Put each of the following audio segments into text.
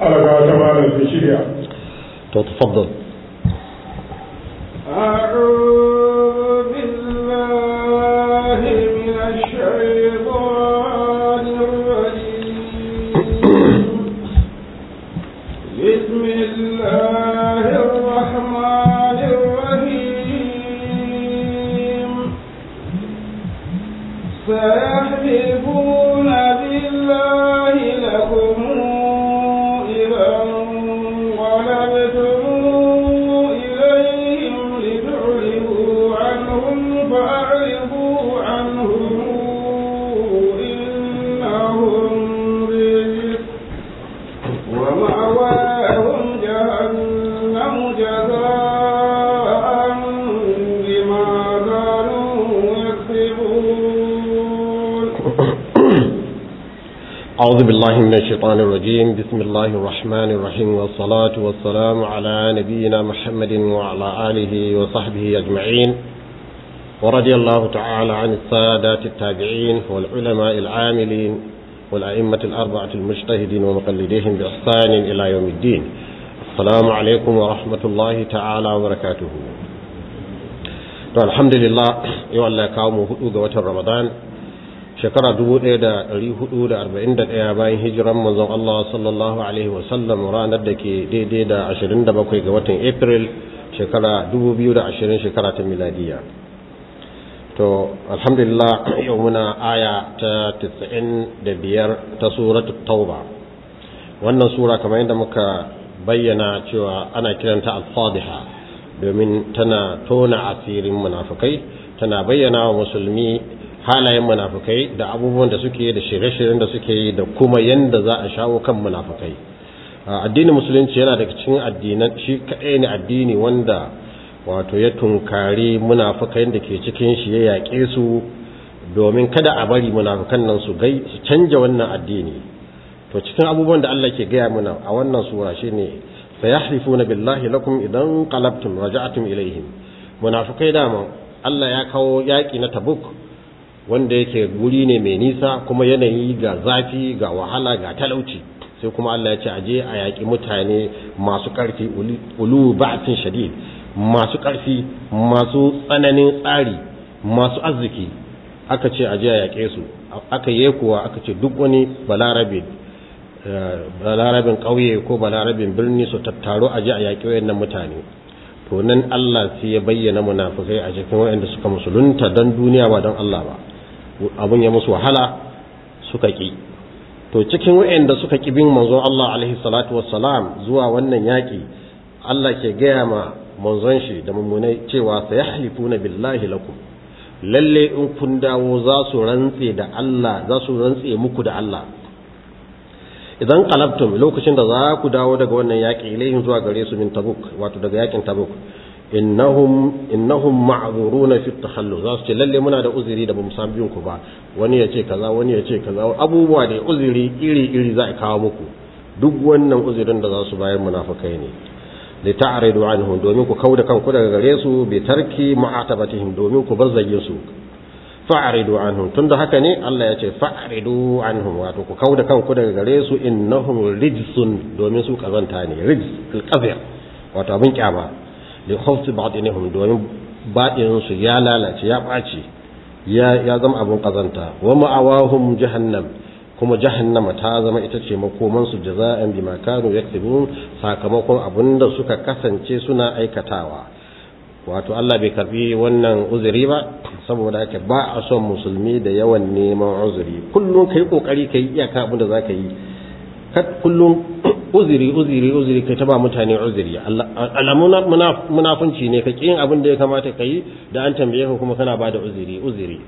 alaga ta malam sai shirya to الرجيم. بسم الله الرحمن الرحيم. والصلاة والسلام على نبينا محمد وعلى آله وصحبه أجمعين. ورضي الله تعالى عن السادات التابعين والعلماء العاملين والأئمة الأربعة المجتهدين ومقلديهم بإحسان إلى يوم الدين. السلام عليكم ورحمة الله تعالى وبركاته. الحمد لله. يوالله كاومه هدوغ وتر رمضان. Shekara 1441 bayan hijiran manzon Allah sallallahu alaihi wasallam ranar da ke daidai da 27 ga watan April shekara 2020 shekara ta miladiya. To alhamdulillah yau muna aya ta 95 ta suratul tauba. Wannan sura kamar yadda muka bayyana cewa ana kiranta al-fadiha domin tana tona asirin munafikai tana bayyana wa musulmi halayen munafukai da abubuwan da suke da shirye-shiryen da suke yi da kuma yanda za a shawo kan munafukai. Addinin musulunci yana daga cikin addinan shi kaɗai ne addini wanda wato ya tunkari munafukai da ke cikin shi ya yaƙe su domin kada a bari munafukan nan su gai su canja wannan addini. To cikin abubuwan da Allah ke gaya mana a wannan sura shine sayahlifuna billahi lakum idan qalabtum raja'tum ilaihim munafukai dama Allah ya kawo yaƙi na Tabuk wanda yake guri ne mai nisa kuma yanayi ga zafi ga wahala ga talauci. Sai kuma Allah ya ce aje a yaƙi mutane masu ƙarfi ulu ba'sin shadid. Masu ƙarfi masu tsananin tsari masu arziki. Aka ce aje a yaƙe su. Aka yi kuwa aka ce duk wani balarabe balarabin ƙauye ko balarabin birni su tattaro aje a yaƙi wayannan mutane. To nan Allah sai ya bayyana munafikai a cikin wayanda suka musulunta dan duniya ba don Allah ba. Abun ya musu wahala suka ƙi. To cikin wa'anda suka ƙi bin manzon Allah alaihi salatu wassalam zuwa wannan yaƙi Allah ke gaya ma manzon shi da mummunai cewa sayahlifuna billahi lakum. Lalle in kun dawo za su rantse da Allah za su rantse muku da Allah. Idan qalabtum lokacin da za ku dawo daga wannan yaƙi ilayhin zuwa gare su min tabuk wato daga yaƙin tabuk. Innahum innahum ma'zuruna fi takhallus za su ce lalle muna da uzuri da ba mu san ku ba. Wani ya ce kaza wani ya ce kaza. Abubuwa da uzuri iri iri za a kawo muku. Duk wannan uzurin da za su bayar munafikai ne. Li ta'ridu anhum domin ku kauda kanku daga gare su bi tarki mu'atabatihim domin ku bar zagin su. Fa'ridu anhum tunda haka ne Allah ya ce fa'ridu anhum wato ku kauda kanku daga gare su innahum rijsun domin su kazanta ne. Rijs al wato abin kyama da khawfi batinihum domin batinin su ya lalace ya ɓaci ya ya zama abun kazanta wa ma'awahum jahannam kuma jahannama ta zama ita ce makoman su jaza'an bima kanu yaktubun sakamakon abin da suka kasance suna aikatawa. Wato Allah bai karɓi wannan uzuri ba saboda haka ba a son musulmi da yawan neman uzuri. Kullum kai ƙoƙari kai iyaka abin da zaka yi. kat kullum uziri uzuri uzuri kai ta ba mutane uzuri alamuna munafunci ne ka yin abin da ya kamata ka yi da an tambaye ka kuma kana ba da uzuri uzuri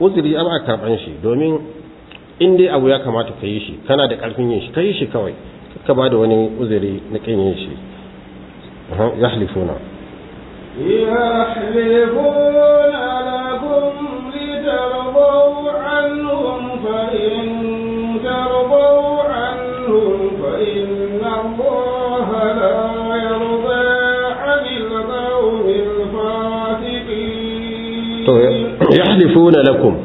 uzuri an a karɓan shi domin in dai abu ya kamata ka yi shi kana da ƙarfin yin shi ka shi kawai. Ka ba da wani uzuri na kin yin shi. Yahlifuna. yahlifuna lakum litarbu anhum عنهم فإن الله لا يرضى عن القوم الفاسقين to yahlifuna lakum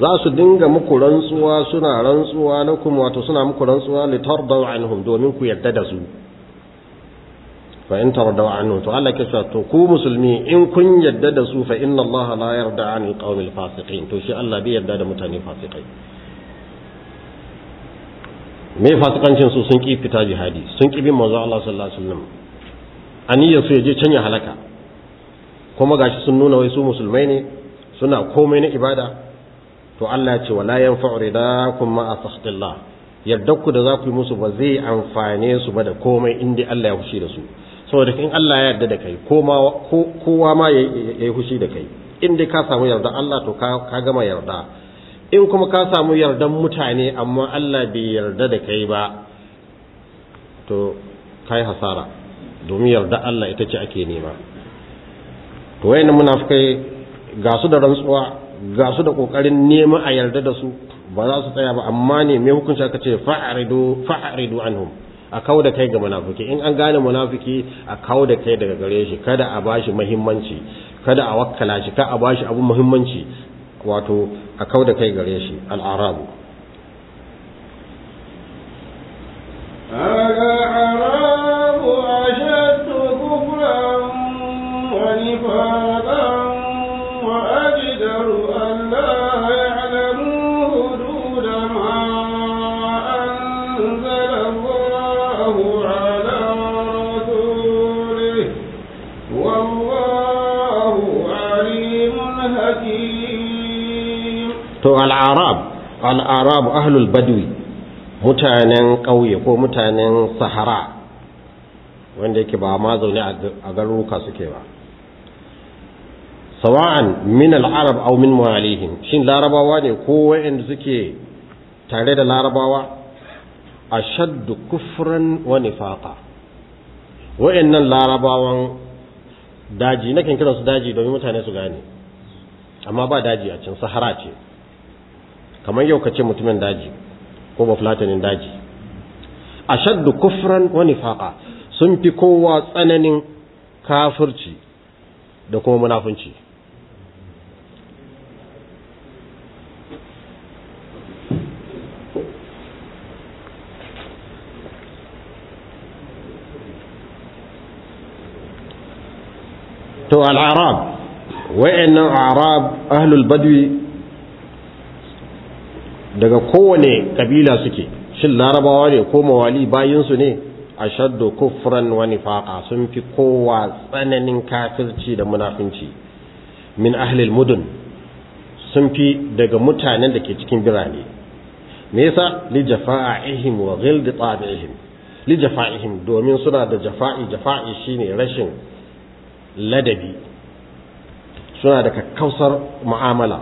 za su dinga muku rantsuwa suna rantsuwa lakum wato suna muku rantsuwa litardaw anhum domin ku yarda da su fa in tardaw anhum to Allah ke cewa to ku musulmi in kun yarda da su fa inna Allah la yarda anil qawmil fasiqin to shi Allah bai yarda da mutane fasikai Me fasikancin su sun ki fita jihadi sun ki bin manzo Allah sallallahu alaihi wasallam. Aniyar su ya je can ya halaka. Kuma gashi sun nuna wai su musulmai ne suna komai na ibada. To Allah ya ce wala yanfa'u ridakum ma asahtillah yadda ku da za ku yi musu ba zai amfane su ba da komai inda Allah ya fushi da su. Saboda in Allah ya yarda da kai kowa ma ya yi da kai. In dai ka samu yarda Allah to ka gama yarda. In kuma ka samu yardan mutane amma Allah bai yarda da kai ba to kai hasara. Domin yarda Allah ita ce ake nema. To wayannan munafikai ga su da rantsuwa ga su da ƙoƙarin nema a yarda da su ba za su tsaya ba amma ne me hukunci aka ce fa'ridu fa'ridu anhum. A kawo da kai ga munafiki in an gane munafiki a kawo da kai daga gare shi. Kada a bashi muhimmanci. Kada a wakkala shi. Ka a bashi abu muhimmanci. Wato a kawo da kai gare shi al'arabu. Ahlul badwi mutanen ƙauye ko mutanen sahara wanda yake ba ma zaune a garuruka suke ba. Sawa'an min al'arab aw min mawalihim shin larabawa ne ko wa'anda suke tare da larabawa? Ashaddu kufran wa nifaqa. Wa'annan larabawan daji nakan kira su daji domin mutane su gane. Amma ba daji a can sahara ce. Kamar yau ka ce mutumin daji ko ba fulatanin daji. Ashaddu kufran wa nifaqa sun fi kowa tsananin kafirci da kuma munafunci. To al'arab wa'annan arab ahlul badwi daga kowane kabila suke. Shin larabawa ne ko mawali bayinsu ne? Ashaddu kufran wa nifaqa sun fi kowa tsananin kafirci da munafinci. Min ahlil mudun sun fi daga mutanen da ke cikin birane. Me yasa? Li jafa'ihim wa ghildi tabi'ihim. Li jafa'ihim domin suna da jafa'i jafa'i shine rashin ladabi. Suna da kakkausar mu'amala.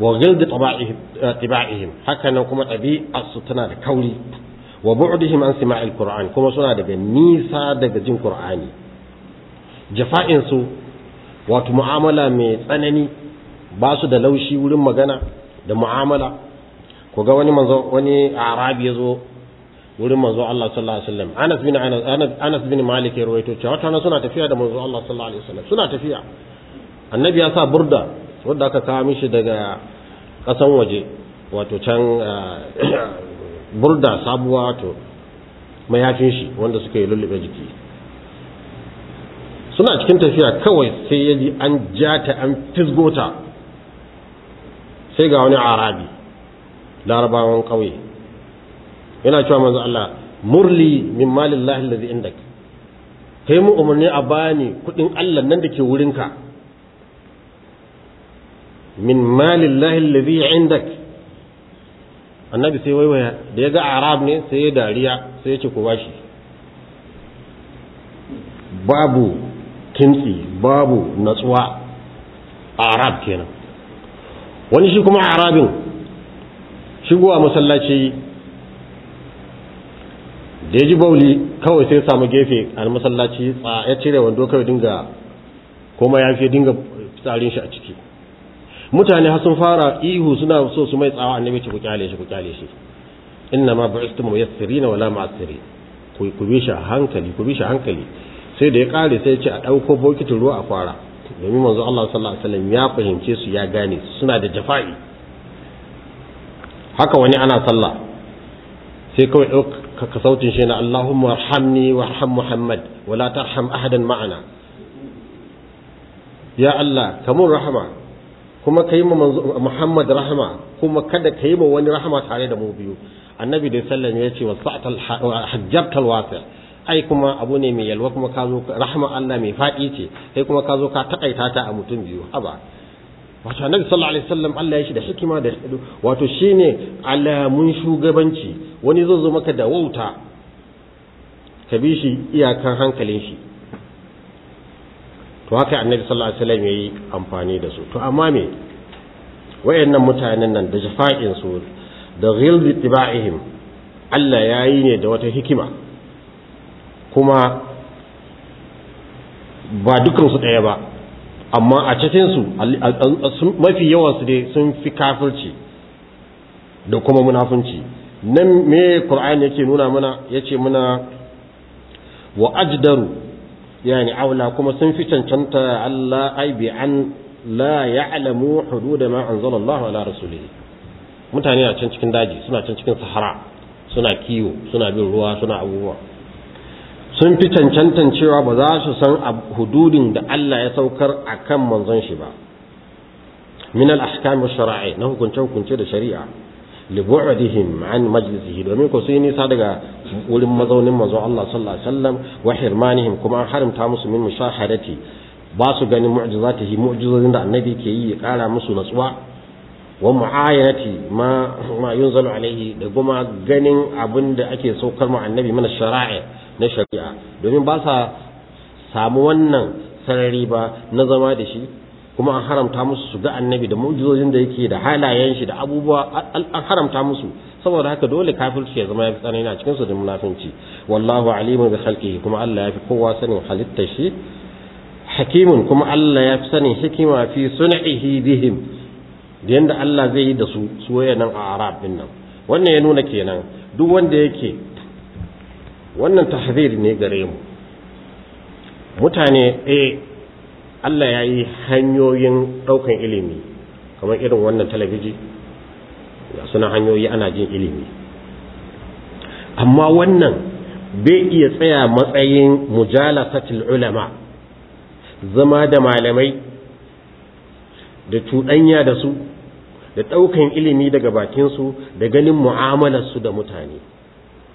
Wa ghildi taba'ihim haka nan kuma ɗabi'arsu tana da kauri. Wa bu'dihim an sima'il qur'an kuma suna daga nisa daga jin qur'ani. Jafa'in su wato mu'amala mai tsanani ba su da laushi wurin magana da mu'amala. Ko ga wani manzo wani arabi ya zo wurin manzo Allah sallallahu alaihi wasallam. Anas bin Anas Anas bin Malik ya rawaito cewa wata suna tafiya da manzo Allah sallallahu alaihi wasallam. Suna tafiya. Annabi ya sa burda. Wanda aka kawo mishi daga kasan waje wato can burda sabuwa to mayafin shi wanda suka yi lullube jiki. Suna cikin tafiya kawai sai ya ji an ja ta an fisgota sai ga wani arabi larabawan ƙauye. Yana cewa manzo Allah murli min malin lahi allazi indak. Kai mu umarni a bani kuɗin Allah nan da ke wurinka. Min malin lahi allazi indak. Annabi sai waiwaya da ya ga arab ne sai ya dariya sai ya ce ku bashi. Babu kintsi babu natsuwa arab kenan. Wani shi kuma arabin shigowa masallaci da ya ji bauli kawai sai samu gefe a masallaci ya cire wando kawai dinga kuma ya dinga tsarin shi a ciki. Mutane har sun fara ihu suna so su mai tsawa annabi ce ku ƙyale shi ku ƙyale shi. Inna ma bu'istum muyassirin wala mu'assirin. Ku ku bi hankali ku bi hankali. Sai da ya kare sai ya ce a ɗauko bokitin ruwa a kwara. Domin manzo Allah sallallahu alaihi wasallam ya fahimce su ya gane suna da jafa'i. Haka wani ana sallah. Sai kawai ɗauka sautin shi na Allahumma arhamni wa arham Muhammad wa la tarham ahadan ma'ana. Ya Allah kamun rahama. Kuma kai ma Muhammad rahama kuma kada kai ma wani rahama tare da mu biyu. Annabi da sallam ya ce wa sa'atal hajjatal wasi' ai kuma abu ne mai yalwa kuma ka zo rahama Allah mai faɗi ce kai kuma ka zo ka takaita ta a mutum biyu. Haba. Wato annabi sallallahu alaihi wasallam Allah ya shi da hikima da wato shine alamun shugabanci. Wani zai zo maka da wauta ka bi shi iyakan hankalin shi. To haka annabi sallallahu alaihi wasallam yayi amfani da su to amma me wayannan mutanen nan da jafa'in su da ghilbi tiba'ihim Allah yayi ne da wata hikima kuma ba dukansu ɗaya ba amma a cikinsu mafi yawansu dai sun fi kafirci da kuma munafunci nan me Qur'ani yake nuna mana ya ce muna wa ajdaru yani aula kuma sun fi cancanta Allah ai bi an la ya'lamu hudud ma anzala Allah ala rasulihi mutane a can cikin daji suna can cikin sahara suna kiwo suna bin ruwa suna abubuwa sun fi cancantan cewa ba za su san hududin da Allah ya saukar a kan manzon shi ba min al-ahkam shara'i na hukunce hukunce da shari'a li bu'dihim an majlisihi domin ko sai nisa daga wurin mazaunin manzon Allah sallallahu alaihi wasallam wa hirmanihim kuma an haramta musu min mushahadati ba su ganin mu'jizatihi mu'jizozin da annabi ke yi ya kara musu natsuwa wa mu'ayanati ma ma yunzalu alaihi da kuma ganin abin da ake saukar ma annabi mana shara'i na shari'a domin ba sa samu wannan sarari ba na zama da shi kuma an haramta musu su ga annabi da mu'jizojin da yake da halayen shi da abubuwa an haramta musu. Saboda haka dole kafirci ya zama ya fi tsanani a cikin su da munafinci. Wallahu alimun bi khalqihi kuma Allah ya fi kowa sanin halittar shi. Hakimun kuma Allah ya fi sanin hikima fi sun'ihi bihim da yanda Allah zai yi da su su wayannan a arab ɗin nan. Wannan ya nuna kenan duk wanda yake wannan tahzir ne gare mu. Mutane eh Allah ya yi hanyoyin ɗaukan ilimi kamar irin wannan talabiji ga suna hanyoyi ana jin ilimi. Amma wannan bai iya tsaya matsayin mujalasatul ulama zama da malamai da cuɗanya da su da ɗaukan ilimi daga bakinsu da ganin mu'amalarsu da mutane.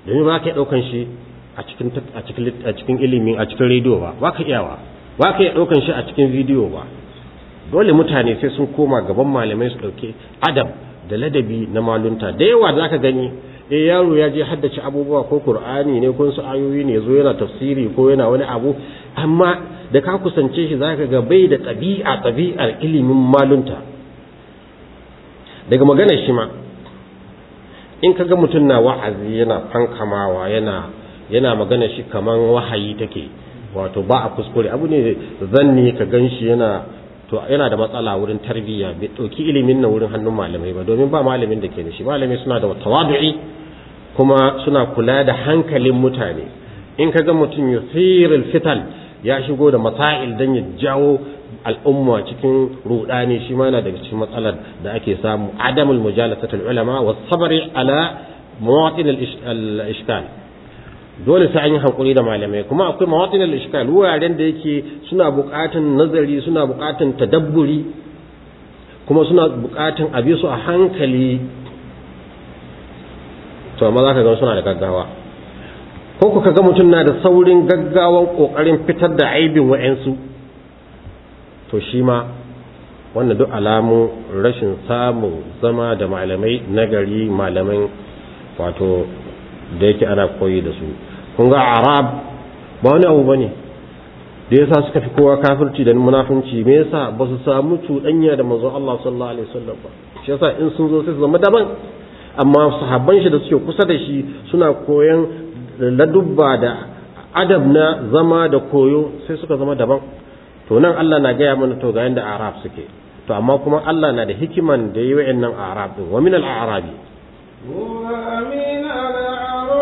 Domin ba ka ɗaukan shi a cikin ilimi a cikin rediyo ba ba ka iyawa ba ka iya ɗaukan shi a cikin bidiyo ba. Dole mutane sai sun koma gaban malamai su ɗauke adab da ladabi na malunta. Da yawa za ka gani eh yaro ya je haddace abubuwa ko qur'ani ne ko su ayoyi ne zo yana tafsiri ko yana wani abu. Amma da ka kusance shi zaka ga bai da ɗabi'a ɗabi'ar ilimin malunta. Daga maganar shi ma in ka ga mutum na wa'azi yana fankamawa yana yana magana shi kaman wahayi take. Wato ba a kuskure. Abu ne zanni ka gan shi yana to yana da matsala wurin tarbiyya. Bai ɗauki ilimin nan wurin hannun malamai ba domin ba malamin da ke da shi. Malamai suna da tawadu'i kuma suna kula da hankalin mutane. In ka ga mutum yusirul fitan ya shigo da masail dan ya jawo al'umma cikin rudani shi ma yana daga cikin matsalar da ake samu. Adamul mujalasatul ulama was sabri ala mawatin al-ishkal. Dole sai an yi hankuri da malamai. Kuma akwai mawatin al-ishkal wuraren da yake suna buƙatan nazari suna buƙatan tadabburi kuma suna buƙatan abi su a hankali. To amma zaka ga suna da gaggawa. Ko ku ga mutum na da saurin gaggawan ƙoƙarin fitar da aibin wa'ansu to shi ma wannan duk alamu rashin samun zama da malamai nagari malaman wato da yake ana koyi da su. Kun ga arab ba wani abu ba ne da yasa suka fi kowa kafirci da munafunci. Me yasa? Ba su samu cuɗanya da manzon Allah sallallahu alaihi wasallam ba. Shi yasa in sun zo sai su zama daban. Amma sahabban shi da suke kusa da shi suna koyan ladubba da adab na zama da koyo sai suka zama daban. To nan Allah na gaya mana to ga yanda arab suke. To amma kuma Allah na da hikiman da yi wa'annan arab din. Wa min al-arabi. Wa min al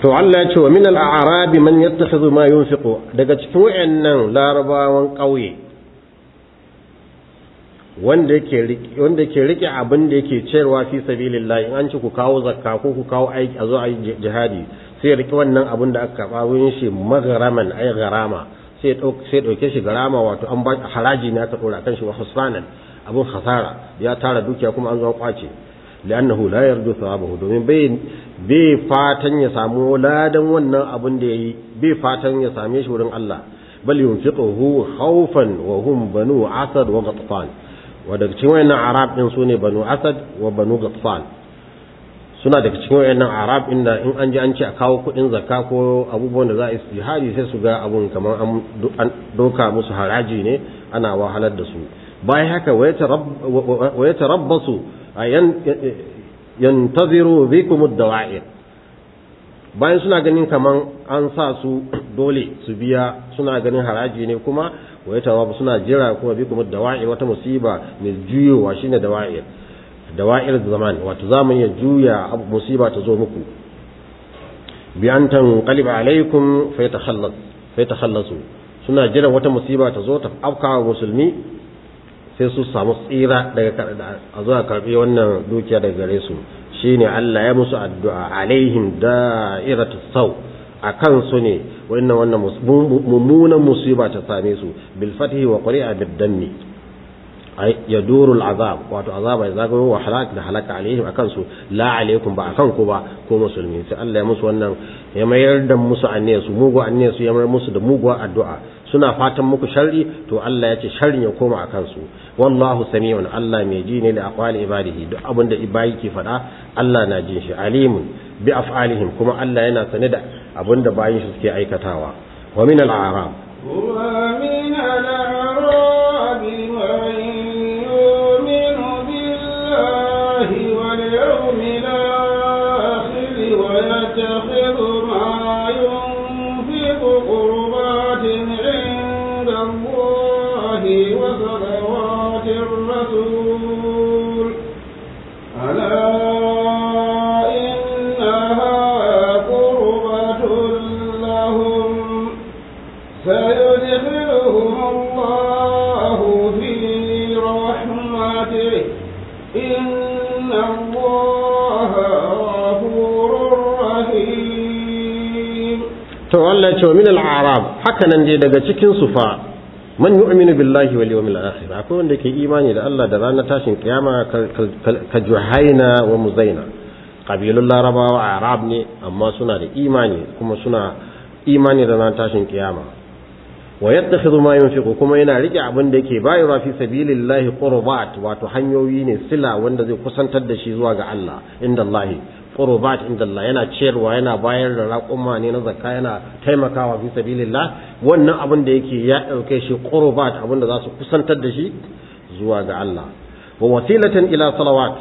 to Allah ya ce wa min al-a'rabi man yattakhidhu ma yunfiqu. Daga cikin wayannan larabawan ƙauye wanda yake wanda yake riƙe abin da yake cewa fi sabilillah in an ci ku kawo zakka ko ku kawo aiki a zo a jihadi sai riƙe wannan abin da aka karɓa wurin shi magharaman ay garama sai sai ɗauke shi garama wato an ba haraji ne aka dora kan shi wa husranan abun khasara. Ya tara dukiya kuma an zo ƙwace li'annahu la yarju thawabahu domin bai bai fatan ya samu ladan wannan abin da yayi bai fatan ya same shi wurin Allah. Bal yunfiquhu khawfan wa hum banu asad wa ghatfan. Wa daga cikin wayannan arab din su ne banu asad wa banu ghatfan. Suna daga cikin wayannan arab inda in an ji an ce a kawo kuɗin zakka ko abubuwan da za a yi jihadi sai su ga abun kamar an doka musu haraji ne ana wahalar da su. Bayan haka wa yatarabbasu yantaziru bikum ad-dawa'ir. Bayan suna ganin kaman an sa su dole su biya suna ganin haraji ne kuma wa yatarabbasu suna jira kuma bikum ad-dawa'ir wata musiba mai juyowa shine dawa'ir. Dawa'ir zaman wato zaman ya juya musiba ta zo muku. Bi an tanqaliba alaikum fa yatakhallas fa yatakhallasu suna jiran wata musiba ta zo ta afkawa musulmi sai su samu tsira daga a zuwa karɓi wannan dukiya daga gare su. Shine Allah ya musu addu'a alaihim da'iratu sau akan su ne wannan wannan mummunan musiba ta same su. Bil fathi wa qari'a bid dammi yaduru al azab wato azaba ya zagayo wa halak da halaka alaihim akan su. La alaikum ba akan ku ba ko musulmi. Sai Allah ya musu wannan ya mayar da musu anniya su mugu anniya su ya mayar musu da muguwar addu'a. Suna fatan muku sharri to Allah ya ce sharrin ya koma akan su. wallahu sami'un Allah mai ji ne da aqwali ibadihi duk abin da ibayi ke faɗa Allah na jin shi alimun bi af'alihim kuma Allah yana sane da abin da bayin shi suke aikatawa wa min al-a'rab ومن الأعراب من يؤمن بالله واليوم الآخر ويتخذ to Allah ce wa min al-a'rab haka nan dai daga cikin su fa man yu'minu billahi wal yawmil akhir. Akwai wanda ke imani da Allah da ranar tashin kiyama ka juhaina wa muzaina. Qabilul larabawa arab ne amma suna da imani kuma suna imani da ranar tashin kiyama. Wa yattakhidhu ma yunfiqu kuma yana riƙe abin da yake bayarwa fi sabilillahi qurbat wato hanyoyi ne sila wanda zai kusantar da shi zuwa ga Allah inda Allah qurbat inda Allah yana ciyarwa yana bayar da raƙuma ne na zakka yana taimakawa fi sabilillah. Wannan abin da yake ya ɗauke shi qurbat abin da za su kusantar da shi zuwa ga Allah. Wa wasilatan ila salawat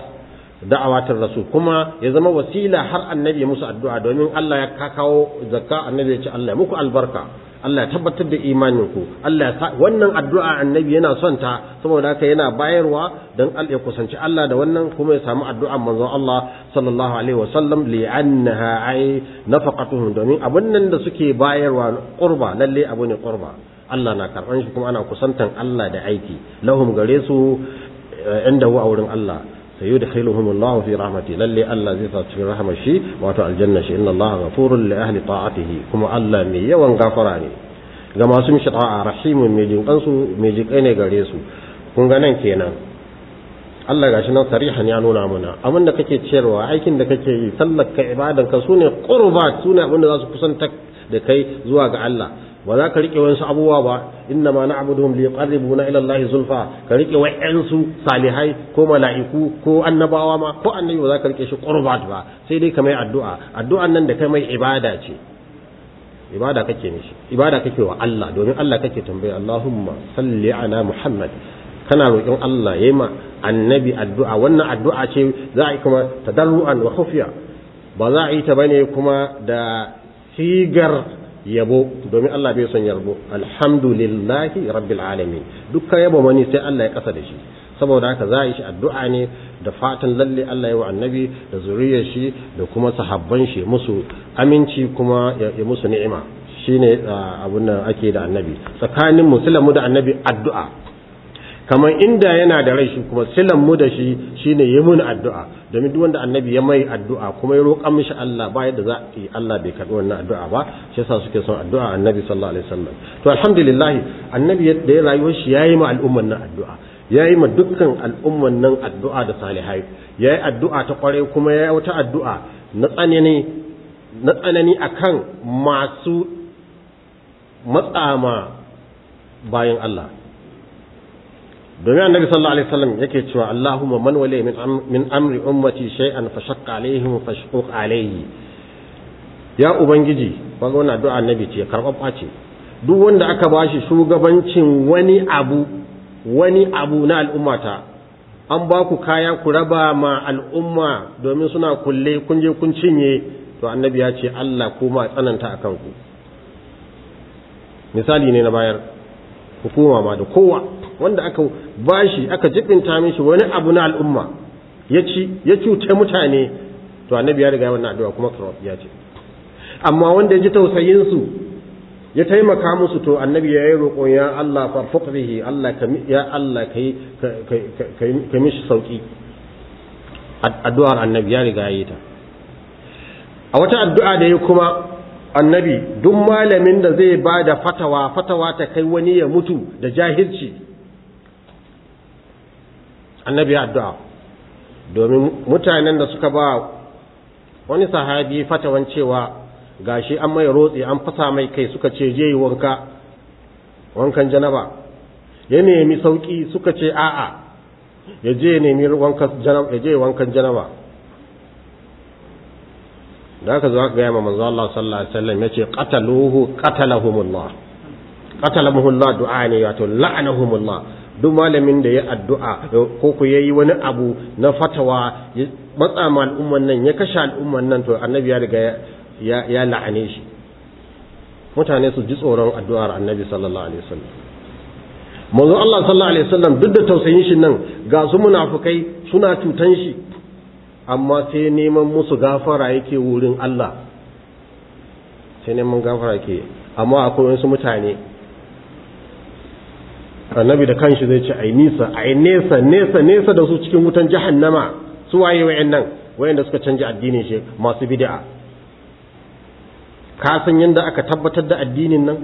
da'awatar rasul. Kuma ya zama wasila har annabi musu addu'a domin Allah ya kawo zakka annabi ya ce Allah muku albarka. Allah ya tabbatar da imaninku. Allah ya wannan addu'a annabi yana son ta saboda haka yana bayarwa dan Allah ya kusanci Allah da wannan kuma ya samu addu'a manzon Allah sallallahu alaihi wasallam li annaha ay nafaqatuhum. Domin abun nan da suke bayarwa qurba lalle abu ne qurba. Allah na karɓan shi kuma ana kusantan Allah da aiki. Lahum gare su inda a wurin Allah. سيدخلهم الله في رحمته للي الله زي في رحمة شي واتو الجنة شي إن الله غفور لأهل طاعته كما الله مي يوان غفراني كما سمش طاعة رحيم ميجين قنسو ميجين أين غريسو kun ga nan kenan Allah gashi nan sarihan ya nuna mana abin da kake ciyarwa aikin da kake yi sallar ka ibadan ka sune qurbat sune abin da za su kusanta da kai zuwa ga Allah ba za ka riƙe wasu abubuwa ba. Inna ma na'buduhum li yuqarribuna ila Allah zulfa. Ka riƙe wa'ansu salihai ko mala'iku ko annabawa ma. Ko annabi ba za ka riƙe shi qurbat ba. Sai dai ka mai addu'a. Addu'an nan da kai mai ibada ce. Ibada kake mishi. Ibada kake wa Allah. Domin Allah kake tambaya Allahumma salli ala Muhammad. Kana roƙon Allah yayi ma annabi addu'a. Wannan addu'a ce za a yi kuma tadarruan wa khufiya ba za a yi ta ba ne kuma da sigar yabo domin Allah bai son yarbo alhamdulillahi rabbil alamin. Dukkan yabo mani sai Allah ya kasa da shi. Saboda haka za a yi shi addu'a ne da fatan lalle Allah ya wa annabi da zuriyar shi da kuma sahabban shi musu aminci kuma ya musu ni'ima. Shine abun nan ake da annabi. Tsakanin musulmu da annabi addu'a. Kamar inda yana da rai shi kuma silan mu da shi shine yi mun addu'a. Domin duk wanda annabi ya mai addu'a kuma ya roƙa mishi Allah ba yadda za a yi Allah bai karɓi wannan addu'a ba shi yasa suke son addu'a annabi sallallahu alaihi wasallam. To alhamdulillah annabi da ya rayuwar shi yayi ma al'umman nan addu'a. Yayi ma dukkan al'umman nan addu'a da salihai. Yayi addu'a ta kware kuma yayi wata addu'a na tsanani na tsanani akan masu matsama bayan Allah. Domin annabi sallallahu alaihi wasallam yake cewa Allahumma man wali min min amri ummati shay'an fa shaqqa alaihim fa shuq alaihi ya ubangiji kaga wannan addu'a annabi ce karbabba ce. Duk wanda aka bashi shugabancin wani abu wani abu na al'ummata an ba ku kaya ku raba ma al'umma domin suna kulle kun je kun cinye to annabi ya ce Allah kuma tsananta akan ku misali ne na bayar. Hukuma ma da kowa wanda aka bashi aka jibinta mishi wani abu na al'umma ya ci ya cuce mutane to annabi ya riga wannan addu'a kuma ya ce. Amma wanda ya ji tausayin su ya taimaka musu to annabi ya yi roƙon ya Allah farfuq bihi Allah ka ya Allah kai ka mishi sauƙi addu'ar annabi ya riga yi ta. A wata addu'a da ya kuma annabi duk malamin da zai ba da fatawa fatawa ta kai wani ya mutu da jahilci. Annabi addu'a. Domin mutanen da suka ba wani sahabi fatawan cewa gashi an mai rotse an fasa mai kai suka ce je yi wanka wankan janaba. Ya nemi sauƙi suka ce a'a ya je nemi wankan janaba ya je wankan janaba da aka zo aka gaya ma manzo Allah sallallahu alaihi wasallam ya ce qataluhu qatalahumullah. Qatalahumullah du'a ne wato la'anahumullah. Duk malamin da ya addu'a ko ku yayi wani abu na fatawa matsa ma al'umman nan ya kashe al'umman nan to annabi ya riga ya ya la'ane shi. Mutane su ji tsoron addu'ar annabi sallallahu alaihi wasallam. Manzo Allah sallallahu alaihi wasallam duk da tausayin shi nan ga su munafukai suna cutan shi. Amma sai neman musu gafara yake wurin Allah. Sai neman gafara yake. Amma akwai wasu mutane. Annabi da kanshi zai ce ai nisa ai nesa nesa nesa da su cikin wutan jahannama. Su waye wayannan? Wayanda suka canja addinin shi masu bid'a. Ka san yanda aka tabbatar da addinin nan?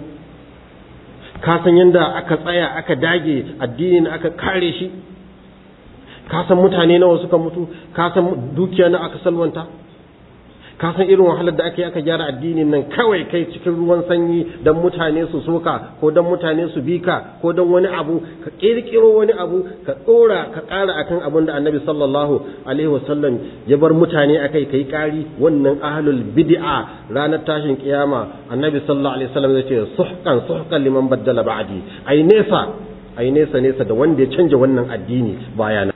Ka san yanda aka tsaya aka dage addinin aka kare shi? Ka san mutane nawa suka mutu? Ka san dukiya na aka salwanta? Ka san irin wahalar da aka yi aka gyara addinin nan kawai kai cikin ruwan sanyi don mutane su soka ko don mutane su bika ko don wani abu? Ka kirkiro wani abu ka tsora ka ƙara akan abin da annabi sallallahu alaihi wasallam ya bar mutane akai kai ƙari. Wannan ahlul bid'a ranar tashin kiyama annabi sallallahu alaihi wasallam zai ce suhqan suhqan liman baddala ba'di. Ai nesa ai nesa nesa da wanda ya canja wannan addini bayana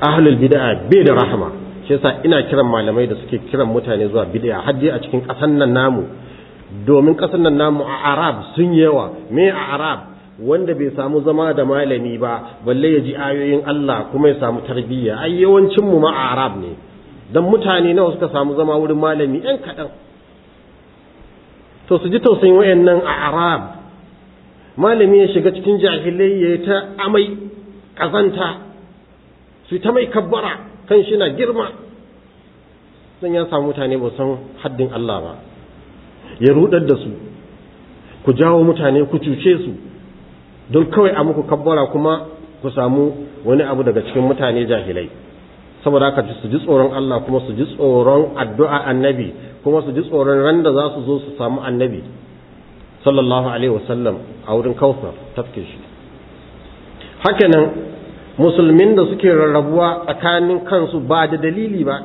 ahlul bid'a bai da rahama. Shi yasa ina kiran malamai da suke kiran mutane zuwa bid'a har dai a cikin ƙasar nan namu. Domin ƙasar nan namu a arab sun yawa. Me a arab? Wanda bai samu zama da malami ba balle ya ji ayoyin Allah kuma ya samu tarbiyya. Ai yawancin mu ma a arab ne. Dan mutane nawa suka samu zama wurin malami? Yan kaɗan. To su ji tausayin wayannan a arab. Malami ya shiga cikin jahilai ta amai ƙazanta. Su ta mai kabbara kan shi na girma. Zan ya samu mutane ba san haddin Allah ba. Ya rudar da su. Ku jawo mutane ku cuce su. Don kawai a muku kabbara kuma ku samu wani abu daga cikin mutane jahilai. Saboda haka su ji tsoron Allah kuma su ji tsoron addu'a annabi kuma su ji tsoron ran da za su zo su samu annabi. Sallallahu alaihi wasallam a wurin kawsar tafke shi. Hakanan musulmin da suke rarrabuwa tsakanin kansu ba da dalili ba.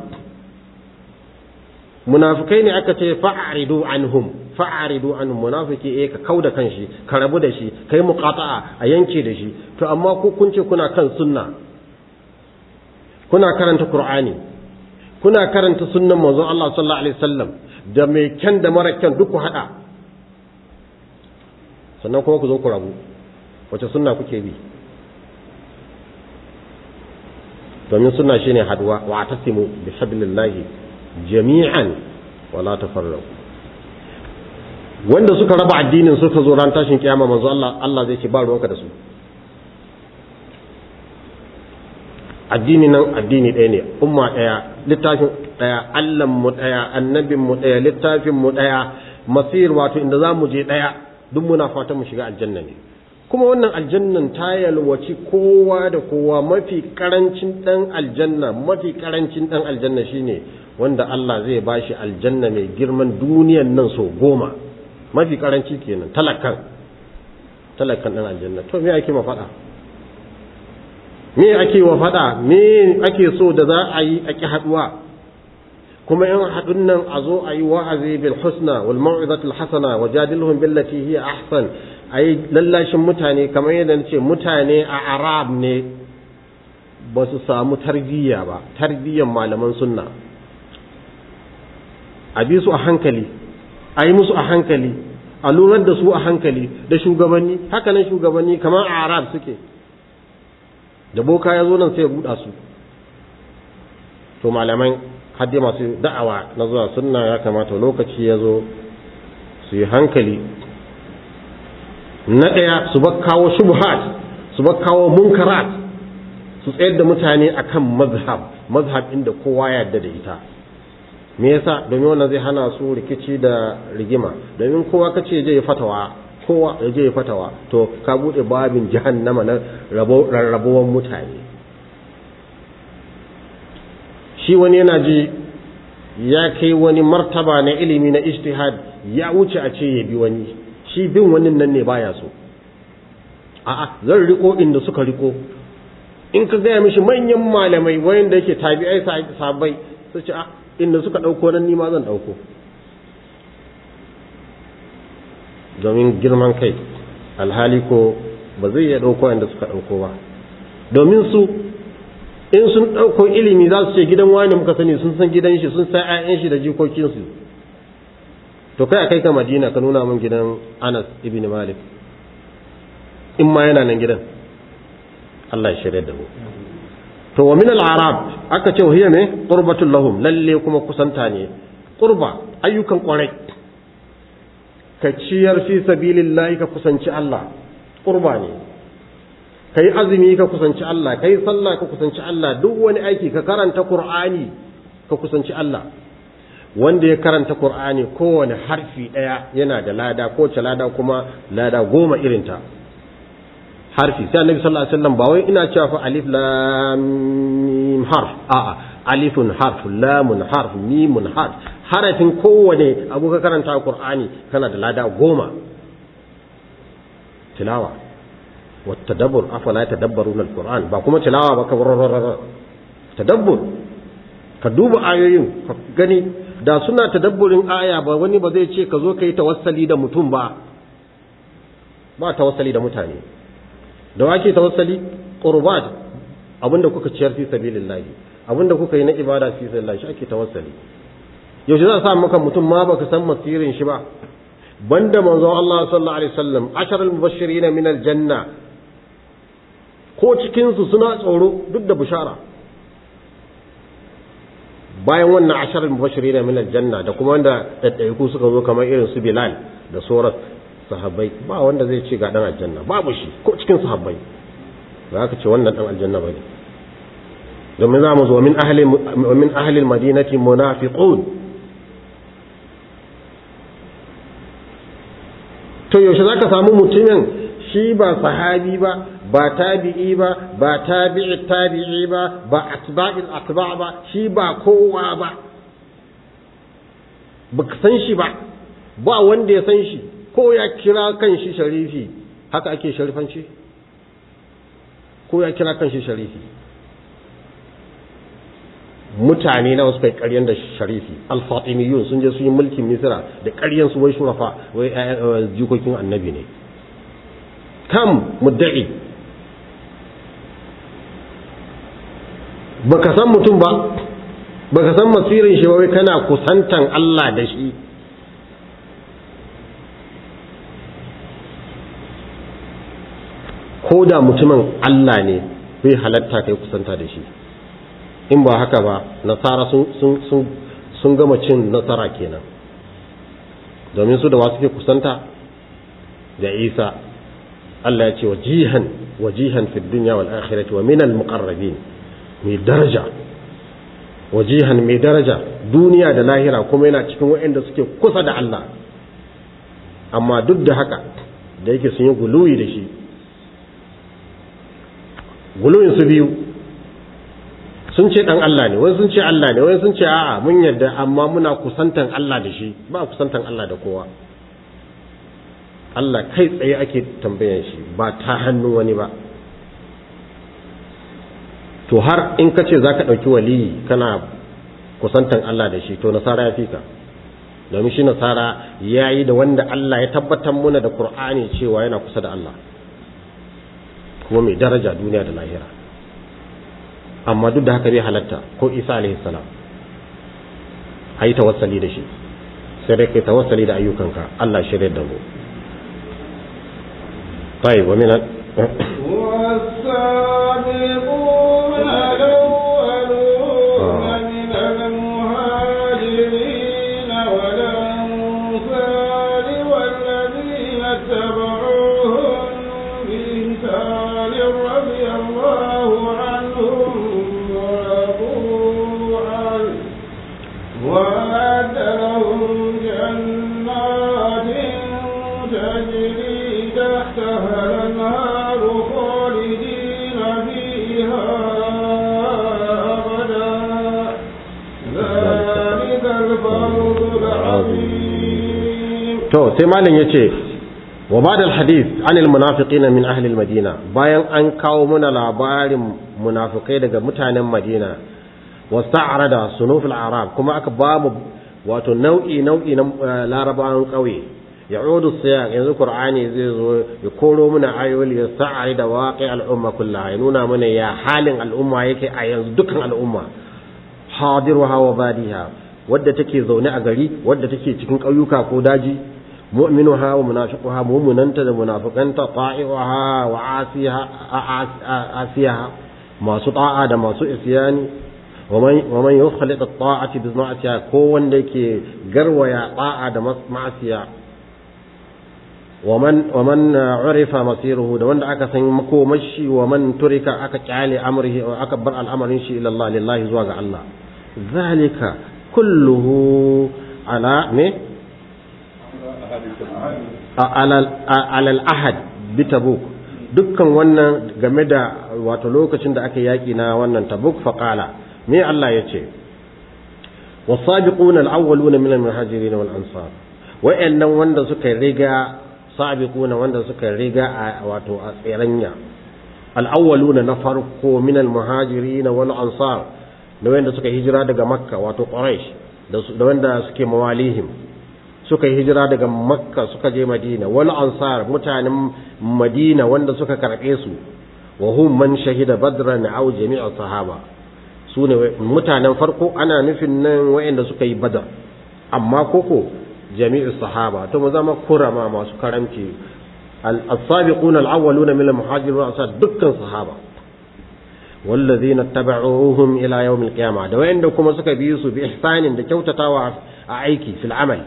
Munafikai ne aka ce fa'aridu anhum fa'aridu anhum. Munafiki eh ka kauda kanshi ka rabu da shi kai muqata'a a yanke da shi. To amma ko kun ce kuna kan sunna. Kuna karanta qur'ani. Kuna karanta sunnan manzon Allah sallallahu alaihi wasallam da mai kyan da mara kyan duk ku haɗa. Sannan kuma ku zo ku rabu. Wace sunna kuke bi? Domin sunna shine haɗuwa wa tasimu bi hablillahi jami'an wa la tafarraqu wanda suka raba addinin suka zo ran tashin kiyama manzo Allah Allah zai ce ba ruwanka da su. Addini nan addini ɗaya ne umma ɗaya littafin ɗaya allan mu ɗaya annabin mu ɗaya littafin mu ɗaya masir wato inda za mu je ɗaya duk muna fatan mu shiga aljanna ne. Kuma wannan aljannan ta yalwaci kowa da kowa. Mafi ƙarancin ɗan aljanna mafi ƙarancin ɗan aljanna shine wanda Allah zai bashi aljanna mai girman duniyan nan so goma. Mafi karanci kenan talakan. Talakan ɗan aljanna. To me ake ma faɗa? Me ake wa faɗa? Me ake so da za a yi a ƙi haɗuwa? Kuma in haɗun nan a zo a yi wa'azi bil husna wal mau'izatul hasana wa jadilhum billati hiya ahsan. Ayi lallashin mutane kamar yadda ce mutane a arab ne ba su samu tarbiyya ba tarbiyyan malaman sunna. A bi su a hankali a yi musu a hankali a lurar da su a hankali da shugabanni haka nan shugabanni kamar a arab suke. Da boka ya zo nan sai ya buɗa su. To malamai hadde masu da'awa na zuwa sunna ya kamata lokaci ya zo su yi hankali. Na ɗaya su ba kawo shubhat su ba kawo munkarat su tsayar da mutane akan mazhab mazhab inda kowa ya yarda da ita. Me yasa? Domin wannan zai hana su rikici da rigima. Domin kowa kace je ya fatawa kowa ya je ya fatawa to ka buɗe babin jahannama na rarrabuwan mutane. Shi wani yana ji ya kai wani martaba na ilimi na ijtihad ya wuce a ce ya bi wani. Shi bin wani nan ne baya so. A'a zan riko inda suka riko. In ka gaya mishi manyan malamai wayanda yake tabi'ai sabai su ce a inda suka ɗauko nan ni ma zan ɗauko domin girman kai alhali ko ba zai iya ɗauko yadda suka ɗauko ba. Domin su in sun ɗauko ilimi za su ce gidan wani muka sani sun san gidan shi sun san 'ya'yan shi da jikokinsu. To kai a kai ka madina ka nuna min gidan anas ibn malik. In ma yana nan gidan. Allah ya shirya da mu. To wa min al-arab aka ce hiya me? Qurbatul lahum lalle kuma kusanta ne. Qurba ayyukan ƙwarai. Ka ciyar fi sabilillahi ka kusanci Allah. Qurba ne. Kai azumi ka kusanci Allah kai sallah ka kusanci Allah duk wani aiki ka karanta Qur'ani ka kusanci Allah. Wanda ya karanta Qur'ani kowane harfi ɗaya yana da lada ko ce lada kuma lada goma irinta harfi. Sai annabi sallallahu alaihi wasallam ba wai ina cewa fa alif lam mim harf. A'a alifun harf lamun harf mimun harf. Harafin kowane abu ka karanta Qur'ani kana da lada goma. Tilawa. Wa tadabbur afala tadabbaruna alquran? Ba kuma tilawa ba ka tadabbur. Ka duba ayoyin ka gani da suna tadabburin aya ba wani ba zai ce ka zo ka yi tawassali da mutum ba. Ba tawassali da mutane. Da wake tawassali? Qurbat. Abinda kuka ciyar fi sabilillah abin da kuka yi na ibada fi sabilillah shi ake tawassali. Yaushe za a sa maka mutum ma baka san masirin shi ba? Banda manzon Allah sallallahu alaihi wasallam asharul mubashirin min aljanna ko cikin su suna tsoro duk da bushara. Bayan wannan asharul mubashirin min aljanna da kuma wanda daddaiku suka zo kamar irin su Bilal da sauran sahabbai ba wanda zai ce ga dan aljanna babu shi ko cikin sahabbai. Ba ka ce wannan dan aljanna ba ne domin za mu zo min ahli almadinati munafiqun. To yaushe za ka samu mutumin shi ba sahabi ba ba tabi'i ba ba tabi'i tabi'i ba ba atba'il atba ba shi ba kowa ba. Ba ka san shi ba ba wanda ya san shi ko ya kira kan shi sharifi haka ake sharifanci? Ko ya kira kan shi sharifi? Mutane na wasu kai ƙaryan da sharifi? Alfatimiyun sun je sun yi mulkin misira da ƙaryan su wai shurafa wai jikokin annabi ne. Kam mudda'i. Baka san mutum ba baka san masirin shi wai kana kusantan Allah da shi. Ko da mutumin Allah ne bai halatta kai kusanta da shi. In ba haka ba nasara sun gama cin nasara kenan. Domin su da wasu ke kusanta? Da isa. Allah ya ce wajihan wajihan fi dunya wal akhirati wa min al muqarrabin. Mai daraja wajihan mai daraja duniya da lahira kuma yana cikin waɗanda suke kusa da Allah. Amma duk da haka da yake sun yi guluwi da shi guluwin su biyu sun ce dan Allah ne wani sun ce Allah ne wani sun ce a'a mun yarda amma muna kusantan Allah da shi ba kusantan Allah da kowa. Allah kai tsaye ake tambayan shi ba ta hannun wani ba. to har in ka ce za ka ɗauki waliyi kana kusantan Allah da shi to nasara ya fi ka domin shi nasara ya yi da wanda Allah ya tabbatar muna da Kur'ani cewa yana kusa da Allah kuma mai daraja duniya da lahira amma duk da haka bai halatta ko isa alaihi salam a yi tawassali da shi sai dai kai tawassali da ayyukanka Allah shirya da mu طيب ومن والسابقون to sai malam ya ce wa ba'da al-hadith anil munafiqina min ahli al-madina. Bayan an kawo muna labarin munafikai daga mutanen madina wasta'rada sunuf al-arab kuma aka ba mu wato nau'i nau'i na larabawan kauye ya'udu siyaq yanzu qur'ani zai zo ya koro muna ayoyi ya sa'i da waqi al-umma kullaha ya nuna mana ya halin al'umma yake a yanzu dukkan al'umma. Hadiruha wa badiha wadda take zaune a gari wadda take cikin ƙauyuka ko daji mu'minuha wa munafiquha mu'minanta da munafiqanta ta'i'uha wa asiha asiha masu ta'a da masu isyani wa man yukhlit at-ta'ati bi ma'asiya ko wanda yake garwaya ta'a da ma'asiya wa man wa man urifa masiruhu da wanda aka san makomashi wa man turika aka ƙyale amrihi aka bar al'amarin shi ila Allah lillahi zuwa ga Allah zalika kulluhu alal ahad bi tabuk. Dukkan wannan game da wato lokacin da aka yaki na wannan tabuk faqala me Allah ya ce wasabiquna alawwaluna min almuhajirin wal ansar wa'annan wanda suka riga sabiquna wanda suka riga wato a tsiranya. Alawwaluna na farko min almuhajirin wal ansar da wanda suka hijira daga makka wato quraish da wanda suke mawalihim. suka yi hijira daga makka suka je madina wal ansar mutanen madina wanda suka karɓe su wa hum man shahida badran aw jami'a sahaba su ne mutanen farko ana nufin nan wayanda suka yi badar amma koko jami'u sahaba to mu zama kurama masu karamci as-sabiquna al-awwaluna min al-muhajirin wa ansar dukkan sahaba والذين اتبعوهم الى يوم القيامه da wayanda kuma suka bi su bi ihsanin da kyautatawa a aiki fil amal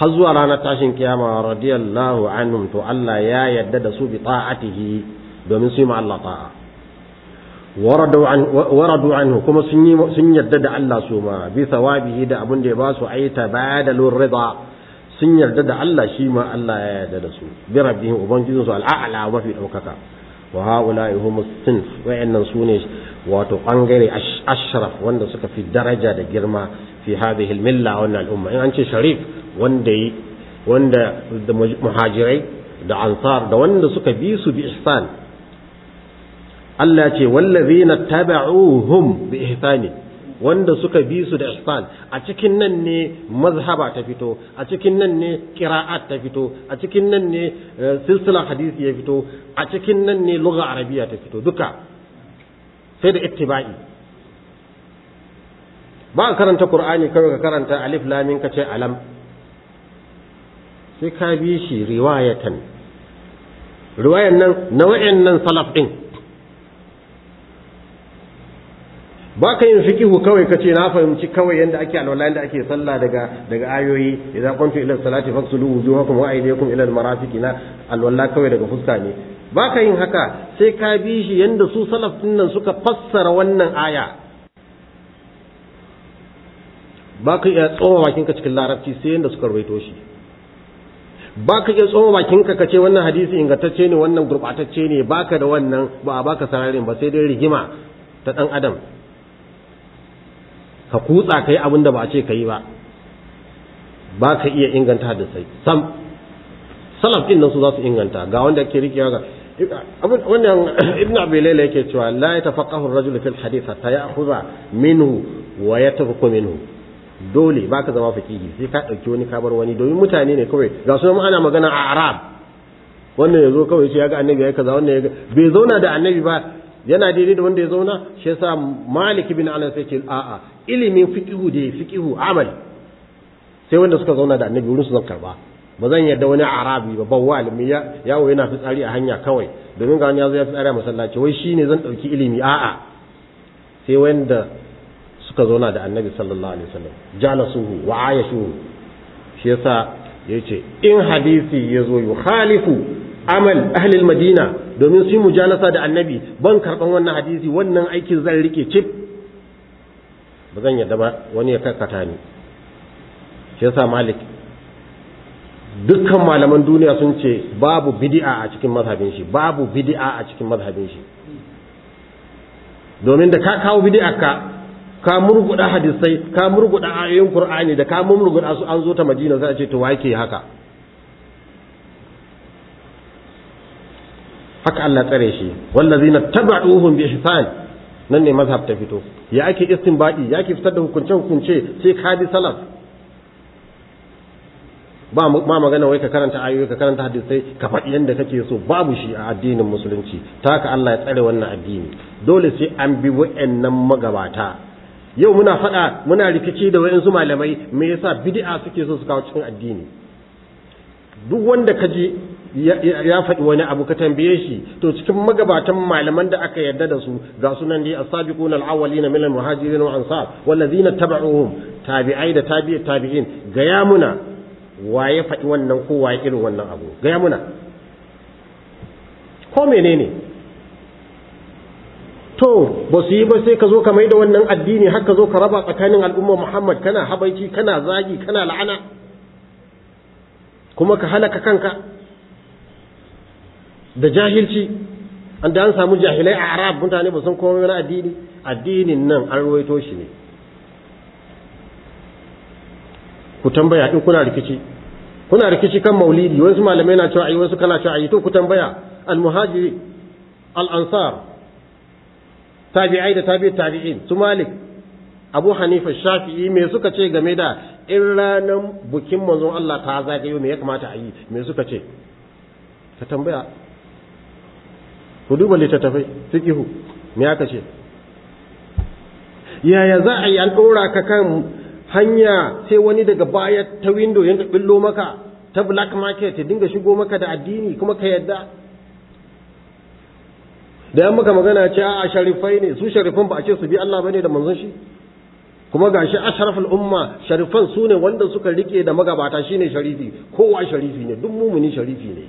Har zuwa ranar tashin kiyama radiyallahu anhum to Allah ya yadda da su bi ta'atihi domin su yi Allah ta'a. Waradu anhu kuma sun yadda da Allah su ma bi sawabihi da abin da ya ba su ayi tabadalur rida sun yarda da Allah shi ma Allah ya yarda da su bi rabbihim ubangijin su al'a'la mafi ɗaukaka wa haula'i humus sinf wa'annan su ne wato ɓangare ashraf wanda suka fi daraja da girma fi hadhihi al-milla wannan al'umma. In an ce sharif wanda yi wanda da muhajirai da ansar da wanda suka bi su bi ihsan. Allah ce wallazina taba'uhum bi ihsani wanda suka bi su da ihsan. A cikin nan ne mazhaba ta fito a cikin nan ne qira'at ta fito a cikin nan ne silsilar hadisi ya fito a cikin nan ne lugha arabiya ta fito duka sai da ittiba'i. Ba ka karanta qur'ani kawai ka karanta alif lam ka ce alam. Sai ka bi shi riwayatan. Riwayan nan na wayannan salaf din ba ka yin fikihu kawai ka ce na fahimci kawai yadda ake alwala yadda ake sallah daga daga ayoyi. Idan kuntu ila salati faksulu wujuhakum wa aydiyakum ila almarafiqi na alwala kawai daga fuska ne. Ba ka yin haka sai ka bi shi yadda su salaf ɗin nan suka fassara wannan aya. Ba ka iya tsoma bakinka cikin larabci sai yadda suka rawaito shi. Ba ka iya tsoma bakinka ka ce wannan hadisi ingantacce ne wannan gurɓatacce ne baka da wannan ba a baka sararin ba sai dai rigima ta ɗan adam. Ka kutsa ka yi abin da ba a ce ka yi ba. Ba ka iya inganta hadisai. Sam salaf ɗin nan su za su inganta. Ga wanda ke rikewa ga wannan ibn abi layla yake cewa la yatafaqahu ar-rajul fil hadith hatta ya'khudha minhu wa yatruku minhu. Dole baka zama fakihi sai ka ɗauki wani kabar wani. Domin mutane ne kawai ga su ana magana a arab. Wannan ya zo kawai sai ya ga annabi ya kaza wannan ya ga bai zauna da annabi ba. Yana daidai da wanda ya zauna shi yasa malik bin anas yake a'a ilimin fiqihu da fiqihu amali. Sai wanda suka zauna da annabi wurin su zan karɓa ba zan yarda wani arabi ba bawwa alimi ya yawo yana fitsari a hanya kawai. Domin ga wani ya zo ya fitsari a masallaci wai shine zan ɗauki ilimi a'a. Sai wanda suka zauna da annabi sallallahu alaihi wasallam jalasuhu wa ayashuhu. Shi yasa ya ce in hadisi ya zo yukhalifu amal ahli almadina domin su mujalasa da annabi ban karɓan wannan hadisi wannan aikin zan riƙe cip ba zan yarda ba wani ya karkata ni. Shi yasa malik dukkan malaman duniya sun ce babu bid'a a cikin mazhabin shi babu bid'a a cikin mazhabin shi. Domin da ka kawo bid'a ka ka murguda hadisai ka murguda ayoyin qur'ani da ka murguda su an zo ta madina sai a ce to wake haka? Haka Allah tsare shi. Wallazina tabauhum bi ihsan. Nan ne mazhab ta fito. Ya ake istinbadi ya ake fitar da hukunce hukunce sai ka bi salaf. Ba ma magana wai ka karanta ayoyi ka karanta hadisai ka faɗi yadda kake so. Babu shi a addinin musulunci. Ta haka Allah ya tsare wannan addini. Dole sai an bi wa'annan magabata. Yau muna faɗa muna rikici da wa'ansu malamai me yasa bid'a suke so su kawo cikin addini? Duk wanda ka ji ya faɗi wani abu ka tambaye shi to cikin magabatan malaman da aka yarda da su ga sunan dai as-sabiquna al-awwalina min al-muhajirin wa ansar wallazina tabauhum tabi'ai da tabi'i tabi'in gaya muna waye faɗi wannan ko waye irin wannan abu. Gaya muna. Ko menene? To ba su yi ba sai ka zo ka mai da wannan addini har ka zo ka raba tsakanin al'umma Muhammad. Kana habaici kana zagi kana la'ana. Kuma ka halaka kanka da jahilci. An da an samu jahilai a arab mutane ba san komai wani addini. Addinin nan an ruwaito shi ne. Ku tambaya in kuna rikici. Kuna rikici kan maulidi wasu malamai na cewa ayi wasu kana cewa ayi. To ku tambaya. Al-muhajiri al-ansar tabi'ai da tabi'ut tabi'in su malik abu hanifa shafi'i me suka ce game da in ranar bukin manzon Allah ta zagayo me ya kamata a yi? Me suka ce? Ka tambaya. Ku duba littattafai fiqihu me aka ce? Yaya za a yi an ɗora ka kan hanya sai wani daga baya ta window yanka billo maka ta black market ya dinga shigo maka da addini kuma ka yadda da yan maka magana ce a sharifai ne. Su sharifan ba a ce su bi Allah ba ne da manzon shi. Kuma gashi ashraful umma sharifan su ne wanda suka riƙe da magabata shine sharifi. Kowa sharifi ne duk mumuni sharifi ne.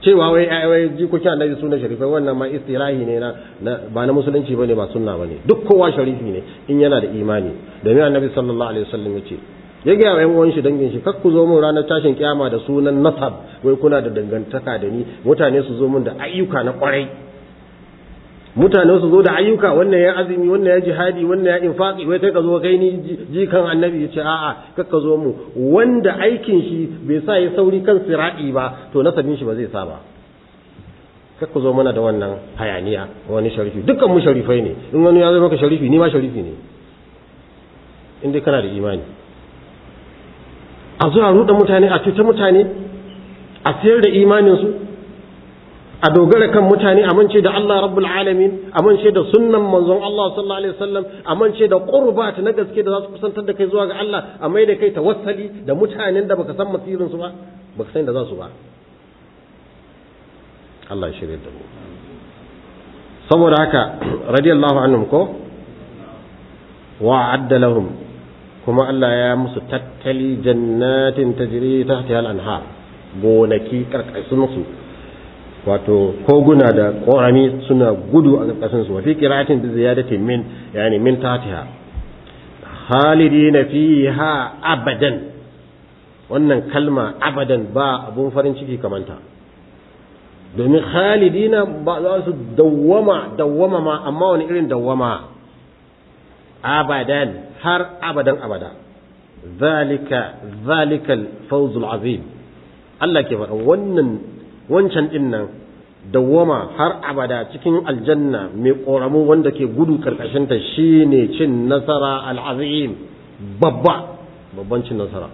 Cewa wai wai jikokin annabi suna sharifai wannan ma istilahi ne na ba na musulunci ba ne ba sunna ba ne. Duk kowa sharifi ne in yana da imani. Domin annabi sallallahu alaihi wasallam ya ce ya ga yan uwan shi dangin shi kar ku zo mun ranar tashin kiyama da sunan nasab. Wai kuna da dangantaka da ni mutane su zo mun da ayyuka na ƙwarai. Mutane su zo da ayyuka wannan ya azumi wannan ya jihadi wannan ya infaqi wai kai ka zo kai ni jikan annabi ya ce a'a kar ka zo mu. Wanda aikin shi bai sa ya sauri kan siradi ba to nasabin shi ba zai sa ba. Kar ka zo mana da wannan hayaniya wani sharifi. Dukkan mu sharifai ne. In wani ya zo maka sharifi ni ma sharifi ne. In dai kana da imani. A zuwa ruɗa mutane a cuta mutane a sayar da imanin su a dogara kan mutane amince da Allah rabbul alamin amince da sunnan manzon Allah sallallahu alaihi wasallam amince da qurbat na gaske da za su kusantar da kai zuwa ga Allah a mai da kai tawassali da mutanen da baka san masirin su ba baka san da za su ba. Allah ya shirye da mu. Saboda haka radiyallahu anhum ko? Wa adda lahum. Kuma Allah ya musu tattali jannatin tajri tahtiha al-anhar. Gonaki ƙarƙashin su. Wato koguna da ƙorami suna gudu a ƙarƙashin su wafi qira'atin bi ziyadati min yani min tahtiha. Khalidina fiha abadan. Wannan kalma abadan ba abun farin ciki kamanta domin khalidina ba za su dawwama dawwama ma amma wani irin dawwama? Abadan har abadan abada. Zalika zalikal fawzul azim. Allah ke faɗa wannan wancan ɗin nan dawwama har abada cikin aljanna mai ƙoramu wanda ke gudu karkashinta shine cin nasara al'azim. Babba babban cin nasara.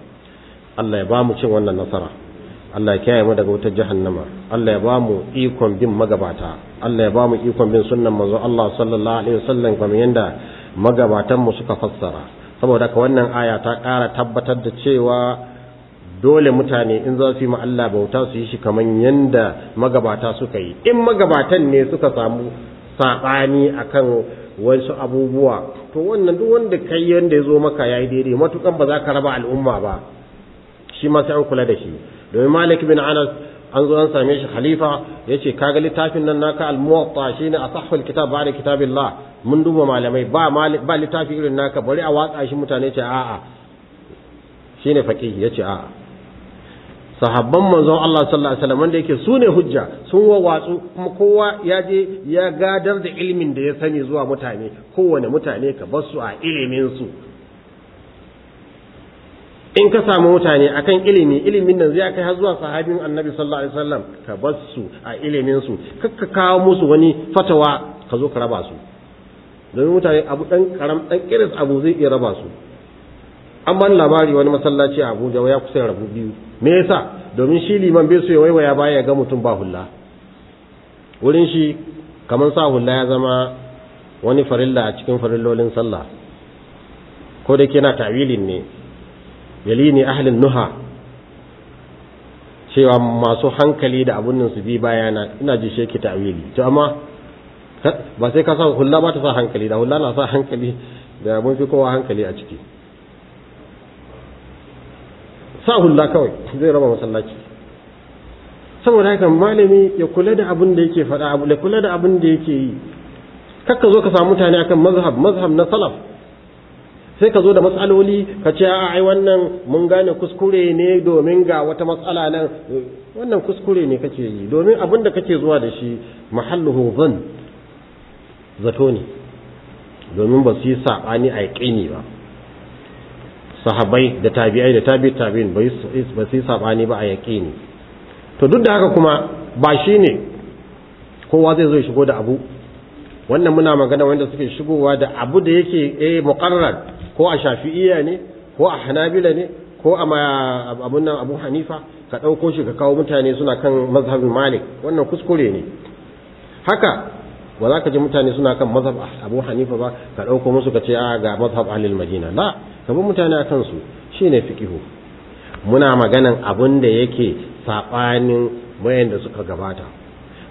Allah ya ba mu cin wannan nasara. Allah ya kiyaye mu daga wutar jahannama. Allah ya ba mu ikon bin magabata. Allah ya ba mu ikon bin sunnan manzo Allah sallallahu alaihi wasallam kamar yanda magabatan mu suka fassara. Saboda ka wannan aya ta ƙara tabbatar da cewa dole mutane in za su yi Allah bauta su yi shi kamar yanda magabata suka yi. In magabatan ne suka samu saɓani akan wasu abubuwa to wannan duk wanda kai yanda ya zo maka yayi daidai matukan ba za ka raba al'umma ba. Shi ma sai an kula da shi. Domin Malik bin Anas an zo an same shi khalifa ya ce kaga littafin nan naka al-muwatta shine asahhul kitab ba'da kitabillah. Mun duba malamai ba ba littafi irin naka bari a watsa shi mutane ce a'a. Shine faqih ya ce a'a. Sahabban manzon Allah sallallahu alaihi wasallam wanda yake su ne hujja sun wawatsu kuma kowa ya je ya gadar da ilimin da ya sani zuwa mutane kowane mutane ka bar su a ilimin su. In ka samu mutane akan ilimi ilimin nan zai kai har zuwa sahabin annabi sallallahu alaihi wasallam ka bar su a ilimin su. Kakka kawo musu wani fatawa ka zo ka raba su. Domin mutane abu dan karam dan kiris abu zai iya raba su. An ban labari wani masallaci a Abuja ya kusa rabu biyu. Me yasa? Domin shi liman bai so ya waiwaya baya ga mutum ba hulla. Wurin shi kamar sa hulla ya zama wani farilla a cikin farillolin sallah. Ko da ke na tawilin ne. Yalini ahlin nuha. Cewa masu hankali da abun nan su bi bayana ina ji yake ta'wili. To amma ba sai ka sa hulla ba ta sa hankali da hulla na sa hankali da mun fi kowa hankali a ciki. Sa hulla kawai zai raba masallaci. Saboda haka malami ya kula da abin da yake faɗa abu da kula da abin da yake yi. Kakka zo ka samu mutane akan mazhab mazhab na salaf. Sai ka zo da matsaloli ka ce a ai wannan mun gane kuskure ne domin ga wata matsala nan. Wannan kuskure ne kake yi. Domin abin da kake zuwa da shi mahalluhu zan zato ne. Domin ba su yi saɓani a yaƙini ba. Sahabai da tabi'ai da tabi tabi'in ba su yi saɓani ba a yaƙini. To duk da haka kuma ba shi ne kowa zai zo shigo da abu. Wannan muna magana wanda suke shigowa da abu da yake eh muqarrar ko a shafi'iyya ne ko a hanabila ne ko a abun nan abu hanifa ka ɗauko shi ka kawo mutane suna kan mazhabin malik. Wannan kuskure ne. Haka ba za ka ji mutane suna kan mazhab abu hanifa ba ka ɗauko musu ka ce a ga mazhab ahlul madina. La ka bi mutane a kansu. Shine fiqihu. Muna maganan abun da yake saɓanin wayanda suka gabata.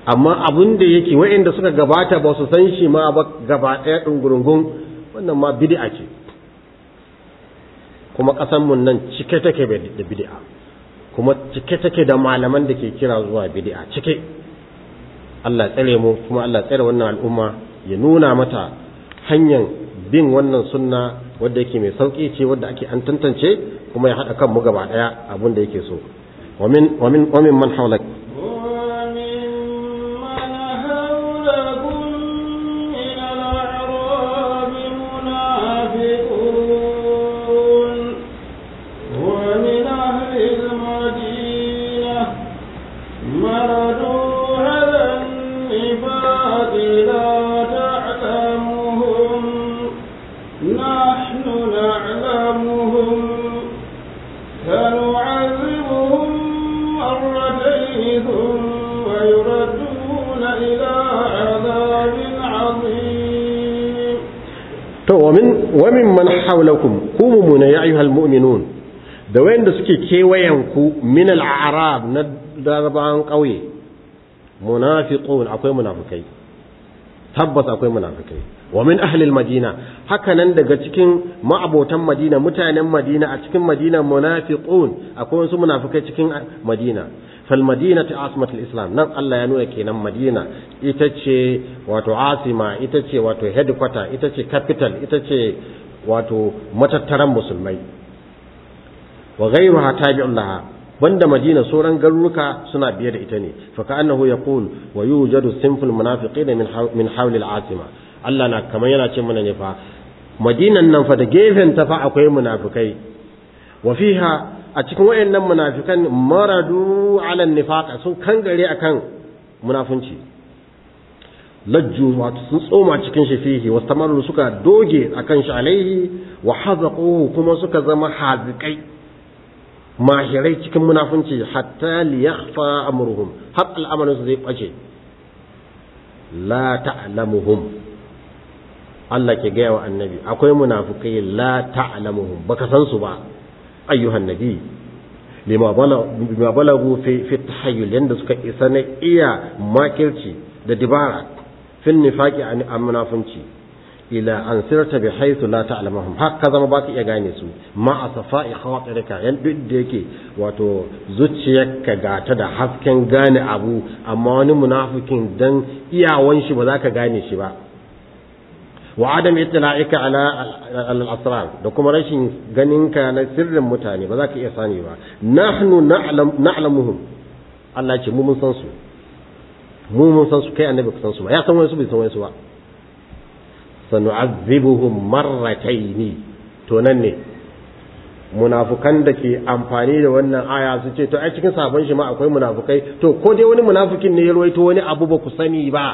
Amma abun da yake wayanda suka gabata ba su san shi ma ba gaba ɗaya ɗungurungun wannan ma bid'a ce. Kuma ƙasanmu nan cike take da bid'a. Kuma cike take da malaman da ke kira zuwa bid'a cike. Allah tsare mu kuma Allah tsare wannan al'umma ya nuna mata hanyar bin wannan sunna wadda yake mai sauƙi ce wadda ake an tantance kuma ya haɗa kanmu gaba ɗaya abin da yake so. Wa min man hawlak. Suke kewayen ku min al-a'rab na darban kauye munafiqun akwai munafikai tabbas akwai munafikai wa min ahli al-madina haka nan daga cikin ma'abotan madina mutanen madina a cikin madina munafiqun akwai wasu munafikai cikin madina. Fal madinatu asimatul islam nan Allah ya nuna kenan madina ita ce wato asima ita ce wato headquarter ita ce capital ita ce wato matattaran musulmai. Wa ghayruha tabi'un laha. Banda madina sauran garuruka suna biye da ita ne. Fa ka'annahu yaqul wa yujadu sinful munafiqina min min hawli al-asima Allah na kamar yana ce mana ne fa madinan nan fa da gefen ta fa akwai munafikai. Wa fiha a cikin wayannan munafikan maradu ala nifaqa sun kangare akan munafunci. Lajju wato sun tsoma cikin shi fihi wastamaru suka doge akan shi alaihi wa hazaquhu kuma suka zama hazikai. Mahirai cikin munafunci hatta liyakhfa amruhum. Har al'amarin su zai bace la ta'lamuhum. Allah ke gaya wa annabi akwai munafukai la ta'lamuhum. Baka san su ba ayyuhan nabi. Lima balagu fi fi tahayyul yanda suka isa na iya makirci da dibara. Fil nifaqi an munafunci. Ila an sirta bi haythu la ta'lamuhum haka zama baka iya gane su ma asafa'i khawatirka yan duk da yake wato zuciyarka gata da hasken gane abu amma wani munafikin dan iyawan shi ba za ka gane shi ba wa adam itla'ika ala al-asrar da kuma rashin ganinka na sirrin mutane ba za ka iya sani ba nahnu na'lam na'lamuhum Allah ce mu mun san su mu mun san su kai annabi ka san su ba ya san wani su bai san wani su ba sanu'azzibuhum marrataini. To nan ne munafukan da ke amfani da wannan aya su ce to ai cikin sabon shi ma akwai munafukai. To ko dai wani munafukin ne ya rawaito wani abu ba ku sani ba.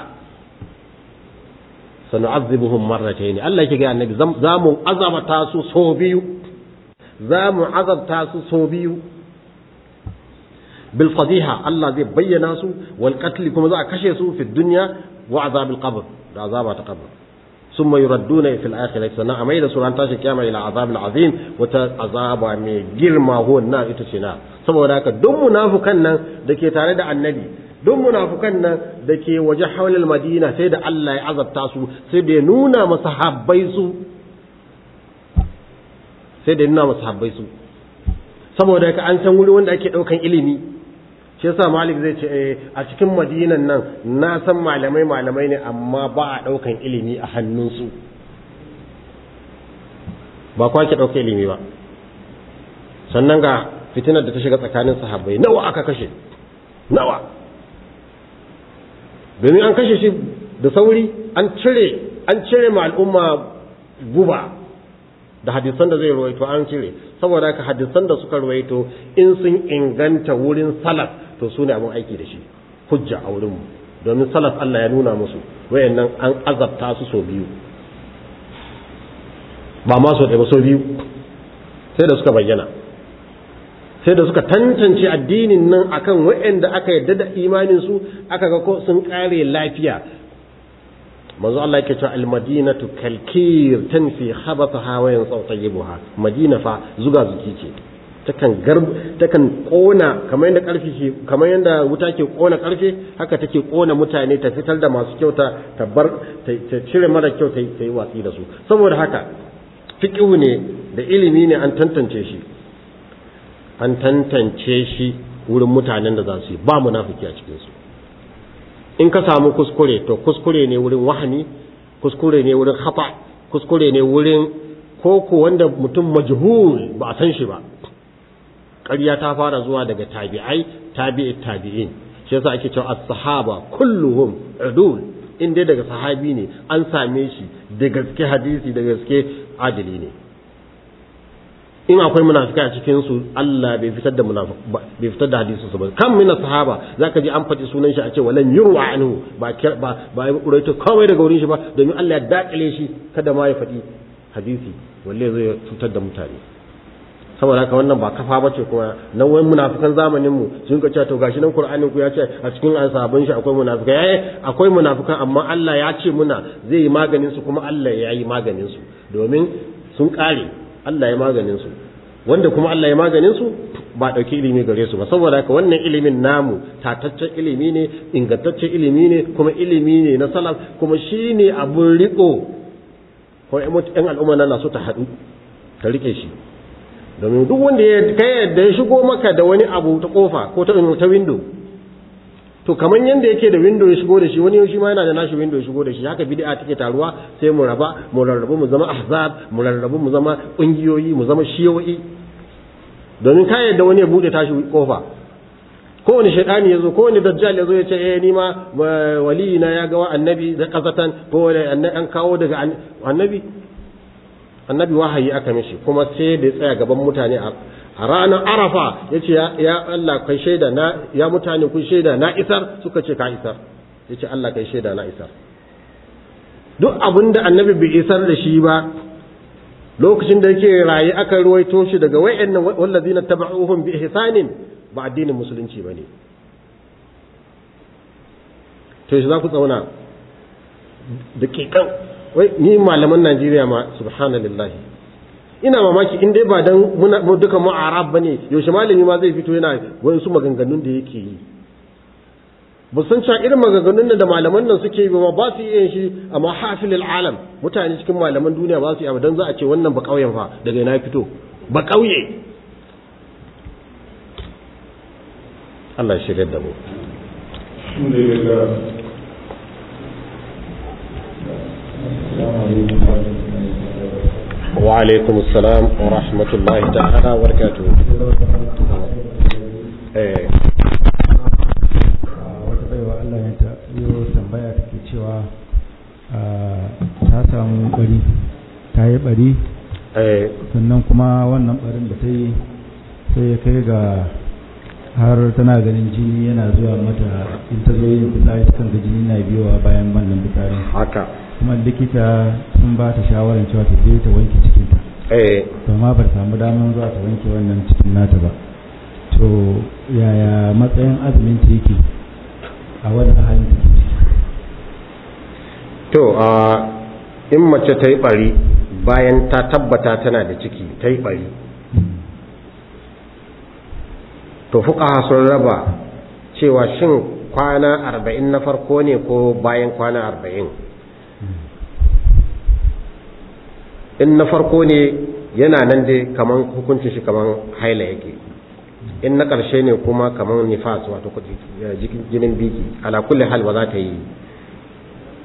Sanu'azzibuhum marratayn Allah yake ga annabi za mu azabta su so biyu. Za mu azabta su so biyu. Bil fadiha Allah zai bayyana su. Wal qatl kuma za a kashe su fi dunya wa azab al qabr da azaba ta qabr. summa yuradduna fil akhirati sannan a maida suran tashi kiyama ila azabil azim wata azaba mai girma huwa na ita ce na saboda haka duk munafukan nan dake tare da annabi duk munafukan nan da ke waje haular madina sai da Allah ya azabta su sai da nuna masahabbai su sai da nuna masahabbai su saboda ka an san wuri wanda ake ɗaukan ilimi shi yasa malik zai ce a cikin madinan nan na san malamai malamai ne amma ba a ɗaukan ilimi a hannunsu. Ba kwa ke ɗauka ilimi ba. Sannan ga fitinar da ta shiga tsakanin sahabbai. Nawa aka kashe? Nawa? Domin an kashe shi da sauri an cire an cire ma al'umma guba da hadisan da zai ruwaito an cire. Saboda haka hadisan da suka ruwaito in sun inganta wurin salaf to su ne abin aiki da shi hujja a wurinmu. Domin salaf Allah ya nuna musu wayannan an azabta su so biyu. Ba ma so ba so biyu. Sai da suka bayyana. Sai da suka tantance addinin nan akan waɗanda aka yarda da imanin su aka ga ko sun kare lafiya. Manzo Allah yake cewa almadinatu kalkir tanfi khabathaha wa yansau tayyibuha. Madina fa zuga zuki ce. Takan garb takan kona kamar yadda ƙarfi ke kamar yadda wuta ke kona ƙarfe haka take kona mutane ta fitar da masu kyauta ta bar ta cire mara kyau ta yi watsi da su. Saboda haka fiqhu ne da ilimi ne an tantance shi. An tantance shi wurin mutanen da za su yi. Ba munafiki a cikinsu. In ka samu kuskure to kuskure ne wurin wahani kuskure ne wurin hafa kuskure ne wurin koko wanda mutum majhul ba a san shi ba. Ƙarya ta fara zuwa daga tabi'ai tabi'i tabi'in. Shi yasa ake cewa as-sahaba kulluhum udul. In dai daga sahabi ne an same shi da gaske hadisi da gaske adili ne. In akwai munafikai a cikin su Allah bai fitar da bai fitar da hadisin su ba. Kan mina sahaba zaka ji an faɗi sunan shi a ce walan yurwa anhu ba ba ba uraito kawai daga wurin shi ba domin Allah ya daƙile shi kada ma ya faɗi hadisi walle zai cutar da mutane. Saboda haka wannan ba kafa bace kuma nan wani munafikan zamanin mu sun ka ce to gashi nan Qur'anin ku ya ce a cikin sabon shi akwai munafikai. Yayi akwai munafikan amma Allah ya ce muna zai yi maganin su kuma Allah ya yi maganin su. Domin sun kare Allah ya maganin su. Wanda kuma Allah ya maganin su ba ɗauki ilimi gare su ba. Saboda haka wannan ilimin namu tataccen ilimi ne ingantaccen ilimi ne kuma ilimi ne na salaf kuma shi ne abun riko ko yan al'umma na so ta haɗu ta riƙe shi. Domin duk wanda ya yadda ya shigo maka da wani abu ta ƙofa ko ta ta window to kamar yanda yake da window ya shigo da shi wani shi ma yana da nashi window ya shigo da shi. Haka bid'a take taruwa sai mu raba mu rarrabu mu zama ahzab mu rarrabu mu zama kungiyoyi mu zama shiyoyi. Domin ka yadda wani ya buɗe tashi ƙofa. Kowane shaidani ya zo kowane dajjal ya zo ya ce eh ni ma wali ya ga wa annabi da kazatan ko an kawo daga annabi. Annabi wahayi aka mishi kuma sai da ya tsaya gaban mutane a ranar arafa ya ce ya Allah kai shaida na ya mutane kun shaida na isar suka ce ka isar. Ya ce Allah kai shaida na isar. Duk abin da annabi bai isar da shi ba lokacin da yake raye aka ruwaito shi daga wayannan wallazina tabauhum bi ihsanin ba addinin musulunci ba ne to shi za ku tsauna dakikan wai ni malaman Najeriya ma subhanallahi. Ina mamaki in dai ba dan muna duka mu arab ba ne yaushe malami ma zai fito yana wasu maganganun da yake yi. Ba san cewa irin maganganun da malaman nan suke yi ba ba su yin shi a mahafilil alam mutane cikin malaman duniya ba su yi abadan za a ce wannan ba ƙauyen fa daga ina fito? Ba ƙauye. Allah shirya da mu. Wa alaikum assalam wa rahmatullahi ta'ala wa barakatuh eh baiwa Allah ya ta yi tambaya take cewa ta samu bari ta yi bari sannan kuma wannan barin da ta yi sai ya kai ga har tana ganin jini yana zuwa mata in ta zo yin fitsari kan ga jini na biyowa bayan wannan fitsarin haka kuma likita sun ba ta shawarar cewa ta je ta wanke cikinta. Eh. To ma ba samu damar zuwa ta wanke wannan cikin nata ba. To yaya matsayin azumin ta yake a wani halin da to a in mace ta yi bari bayan ta tabbata tana da ciki ta yi bari to fuka sun raba cewa shin kwana arba'in na farko ne ko bayan kwana arba'in? In na farko ne yana nan dai kaman hukuncin shi kaman haila yake. In na ƙarshe ne kuma kamar nifas wato jinin biki. Ala kulli hal ba za ta yi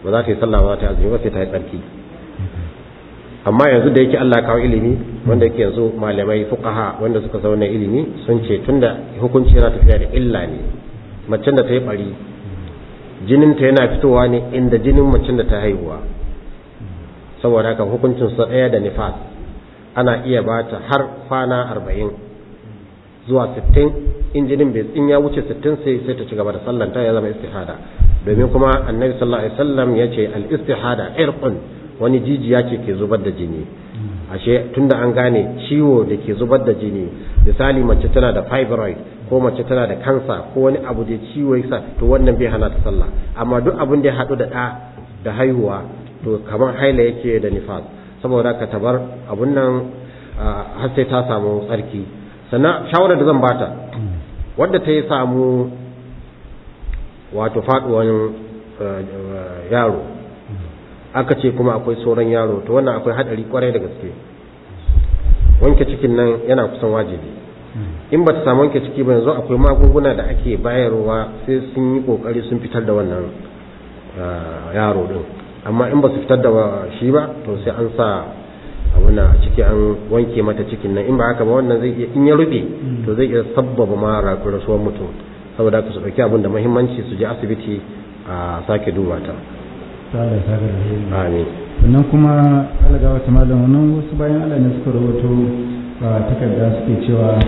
ba za ta yi sallah ba za ta yi azumi ba sai ta yi tsarki. Amma yanzu da yake Allah kawo ilimi wanda yake yanzu malamai fuqaha wanda suka zauna ilimi sun ce tunda hukunci yana tafiya da illa ne macen da ta yi bari jinin ta yana fitowa ne inda jinin macen da ta haihuwa. Saboda haka hukuncin sa ɗaya da nifas. Ana iya bata har kwana arba'in zuwa 60 injinin bai in ya wuce 60 sai sai ta ci gaba da sallanta ya zama istihada. Domin kuma annabi sallallahu alaihi wasallam ya ce al istihada irqun wani jijiya ce ke zubar da jini. Ashe tunda an gane ciwo da ke zubar da jini misali mace tana da fibroid ko mace tana da kansa ko wani abu da ciwo yasa to wannan bai hana ta sallah. Amma duk abin da ya haɗu da ɗa da haihuwa to kamar haila yake da nifas saboda ka tabar abun nan har sai ta samu tsarki. Sannan shawarar da zan bata wadda ta yi samu wato faduwan yaro. Aka ce kuma akwai sauran yaro to wannan akwai hadari ƙwarai da gaske. Wanke cikin nan yana kusan wajibi. In ba ta samu wanke ciki ba yanzu akwai magunguna da ake bayarwa sai sun yi ƙoƙari sun fitar da wannan yaro din amma in ba su fitar da shi ba to sai an sa abuna a ciki an wanke mata cikin nan. In ba haka ba wannan zai iya in ya rube to zai iya sabbaba ma rasuwar mutum. Saboda ka su ɗauki abin da muhimmanci su je asibiti a sake duba ta. Da amin. Sannan kuma alaga wata malam wannan wasu bayan Allah ne suka rawato a takarda suke cewa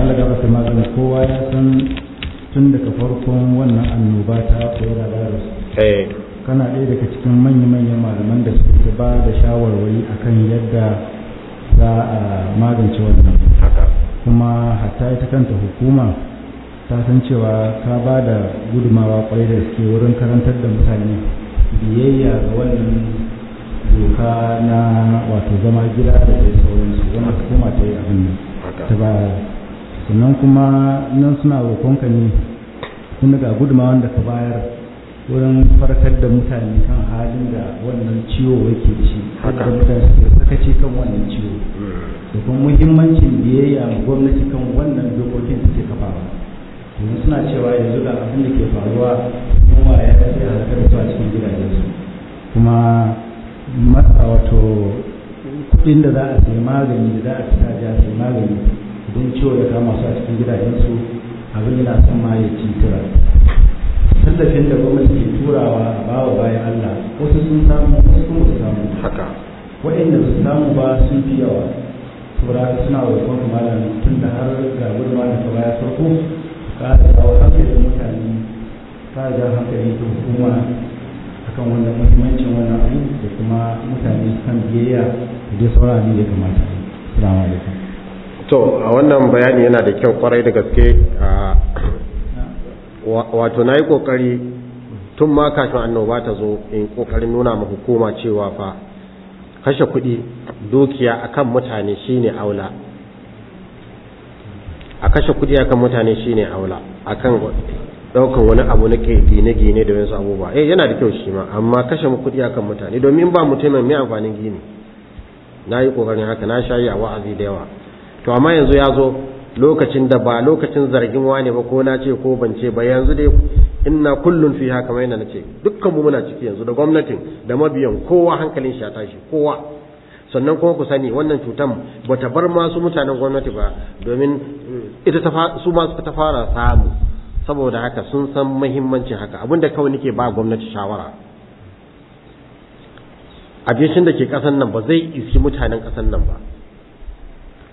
alaga wata malam kowa ya san tun daga farkon wannan annoba ta coronavirus eh. Kana ɗaya daga cikin manya-manyan malaman da suke ba da shawarwari akan yadda za a magance wannan kuma hatta ita kanta hukuma ta san cewa ka ba da gudumawa ƙwarai da suke wurin karantar da mutane biyayya ga wannan doka na wato zama gida da dai sauransu. Wanda hukuma ta yi abin ta ba sannan kuma nan suna roƙonka ne tun daga gudumawan da ka bayar wurin farkar da mutane kan halin da wannan ciwo yake shi da mutane suke sakaci kan wannan ciwo. Da kuma muhimmancin biyayya ma gwamnati kan wannan dokokin da ke kafawa. Yanzu suna cewa yanzu ga abin da ke faruwa yunwa ya a halakar da a cikin gidajensu. Kuma matsa wato kuɗin da za a sayi magani da za a fita ja sayi magani idan ciwo ya kama su a cikin gidajensu abin yana son ma ya ci tura. Tallafin da gwamnati ke turawa a bawa bayan Allah wasu sun samu wasu kuma su samu. Haka. Waɗanda su samu ba sun fi yawa. Saboda suna roƙon malam tun da har ga gudunma da ta baya farko ka da jawo hankalin mutane ka da hankali da hukuma akan wannan muhimmancin wannan abu da kuma mutane kan biyayya da dai sauran ya kamata. Assalamu alaikum. To a wannan bayani yana da kyau ƙwarai da gaske wato na yi ƙoƙari tun ma kafin annoba ta zo in ƙoƙarin nuna ma hukuma cewa fa kashe kuɗi dukiya akan mutane shine aula. A kashe kuɗi akan mutane shine aula akan ɗaukan wani abu na gine-gine da wasu abubuwa. Eh yana da kyau shi ma amma kashe kuɗi akan mutane domin ba mutumin mai amfanin gini. Na yi ƙoƙarin haka na shayi a wa'azi da yawa. To amma yanzu ya zo lokacin da ba lokacin zargin wane ba ko na ce ko ban ce ba yanzu dai inna kullun fi haka mai na ce dukkan mu muna ciki yanzu da gwamnatin da mabiyan kowa hankalin shi ya tashi kowa sannan kuma ku sani wannan cutan bata bar masu mutanen gwamnati ba domin ita ta su ma ta fara samu saboda haka sun san muhimmancin haka abin da kawai nake ba gwamnati shawara. Abincin da ke kasan nan ba zai isi mutanen kasan nan ba.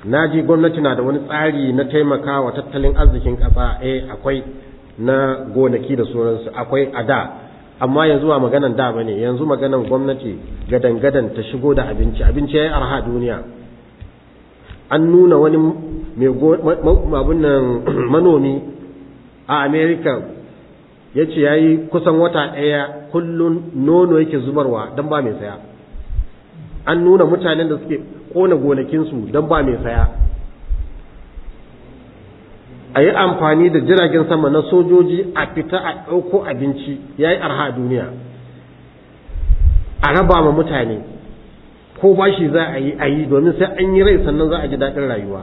Na ji gwamnati na da wani tsari na taimakawa tattalin arzikin ƙasa. Eh akwai na gonaki da sauransu akwai a da. Amma yanzu ba maganan da ba ne. Yanzu maganan gwamnati gadan gadan ta shigo da abinci. Abinci yayi arha duniya. An nuna wani mai manomi a America ya ce ya yi kusan wata ɗaya kullum nono yake zubarwa don ba mai saya. An nuna mutanen da suke kona gonakinsu don ba mai saya. A yi amfani da jiragen sama na sojoji a fita a ɗauko abinci ya yi arha a duniya. A raba ma mutane ko bashi za a yi a yi domin sai an yi rai sannan za a ji daɗin rayuwa.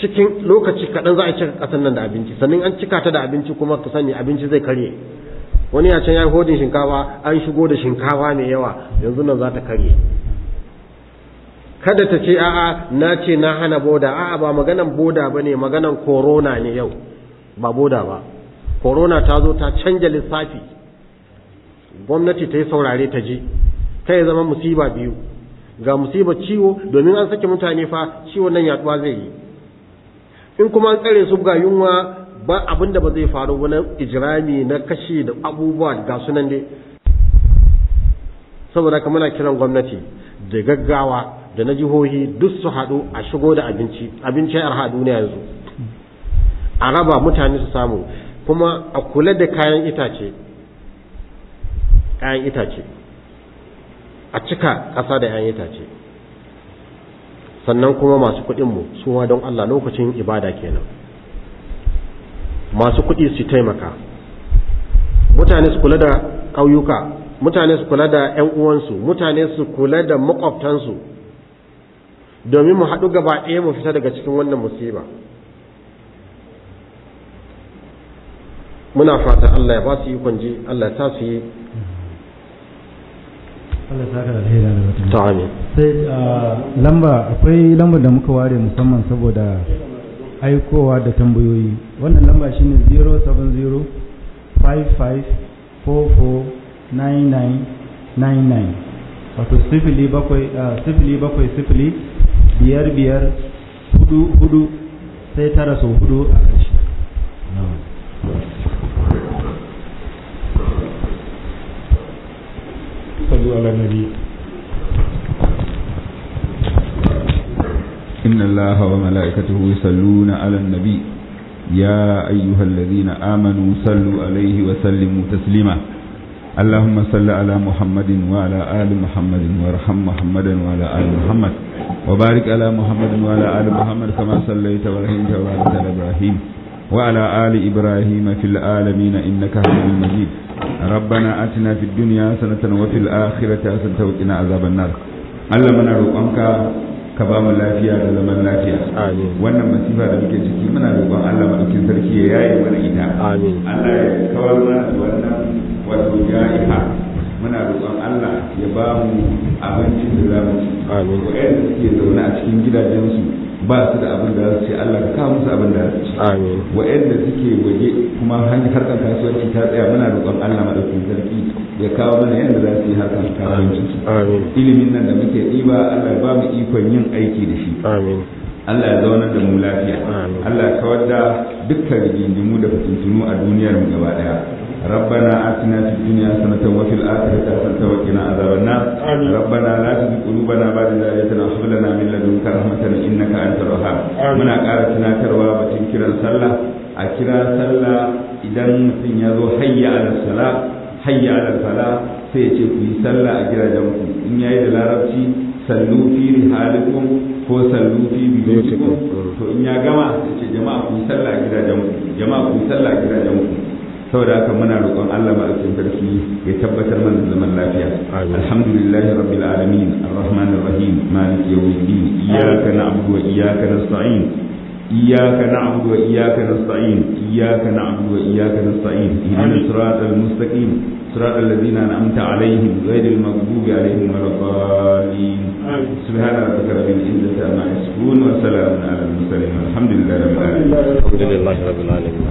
Cikin lokaci kaɗan za a cika ƙasar nan da abinci sannan an cika ta da abinci kuma ku sani abinci zai karye. Wani ya can ya hodin shinkafa an shigo da shinkafa mai yawa yanzu nan za ta karye. Kada ta ce a'a na ce na hana boda. A'a ba maganan boda ba ne maganan korona ne yau. Ba boda ba. Korona ta zo ta canja lissafi. Gwamnati ta yi saurare ta ji ta yi zama musiba biyu. Ga musiba ciwo domin an sake mutane fa ciwon nan yaɗuwa zai yi. In kuma an tsare su ga yunwa ba abin da ba zai faru ba na ijirami na kashe da abubuwa ga sunan dai. Saboda ka muna kiran gwamnati da gaggawa da na jihohi duk su haɗu a shigo da abinci abinci arha duniya yanzu. A raba mutane su samu kuma a kula da kayan itace kayan itace. A cika ƙasa da kayan itace. Sannan kuma masu kuɗinmu su ma don Allah lokacin ibada kenan. Masu kuɗi su taimaka. Mutane su kula da ƙauyuka mutane su kula da 'yan uwansu mutane su kula da makwabtansu domin mu haɗu gaba ɗaya mu fita daga cikin wannan musiba. Muna fata Allah ya ba su yi kwanji Allah ta su yi. Allah saka da alheri da mutum ta amin. Sai lamba akwai lambar da muka ware musamman saboda aikowa da tambayoyi wannan lamba shine 070 55449999 wato sifili bakwai sifili bakwai sifili biyar biyar hudu hudu sai tara sau hudu a ƙarshe صلوا على النبي الله وملائكته يصلون على النبي يا أيها الذين آمنوا صلوا عليه وسلموا تسليما اللهم صل على محمد وعلى آل محمد وارحم محمدا وعلى آل محمد وبارك على محمد وعلى آل محمد كما صليت ورحمت وبارك على إبراهيم وعلى آل إبراهيم في العالمين إنك حميد مجيد ربنا آتنا في الدنيا حسنة وفي الآخرة حسنة وقنا عذاب النار Allah muna roƙonka ka ba mu lafiya da zaman lafiya. Wannan masifa da muke ciki muna roƙon Allah madaukin sarki ya yaye mana ita. Amin. Allah ya kawar mana da wannan wato ja'iha. Muna roƙon Allah ya ba mu abincin da za mu ci. Amin. waɗanda suke zaune a cikin gidajensu ba su da abin da za su ce Allah ka kawo musu abin da za su ci Amin. waɗanda suke waje kuma hanyar harkar kasuwanci ta tsaya muna roƙon Allah madaukin sarki ya kawo mana yadda za su yi harkar kasuwanci Amin. ilimin nan da muke ɗiba Allah ya ba mu ikon yin aiki da shi Amin. Allah ya zaunar da mu lafiya Amin. Allah ya kawar da dukkan rigingimu da fitintunu a duniyar mu gaba ɗaya ربنا آتنا في الدنيا حسنة وفي الآخرة حسنة وقنا عذاب النار آمين. ربنا لا تزغ قلوبنا بعد إذ هديتنا وهب لنا من لدنك رحمة إنك أنت الوهاب آمين. muna ƙara tunatarwa batun kiran sallah a kira sallah idan mutum ya zo hayya ala sala hayya ala sala sai ya ce ku yi sallah a gidajen ku in yayi da larabci sallu fi rihalikum ko sallu fi biyutikum to in ya gama sai ce jama'a ku yi sallah a gidajen ku jama'a ku yi sallah a gidajen ku saboda haka muna roƙon Allah madaukakin sarki ya tabbatar mana da zaman lafiya Amin. alhamdulillahi rabbil alamin arrahmanir rahim maliki yawmiddin iyyaka na'budu wa iyyaka nasta'in إياك نعبد وإياك نستعين إياك نعبد وإياك نستعين اهدنا الصراط المستقيم صراط الذين أنعمت عليهم غير المغضوب عليهم ولا الضالين سبحان ربك رب العزة عما يصفون وسلام على المرسلين والحمد لله رب العالمين الحمد لله رب العالمين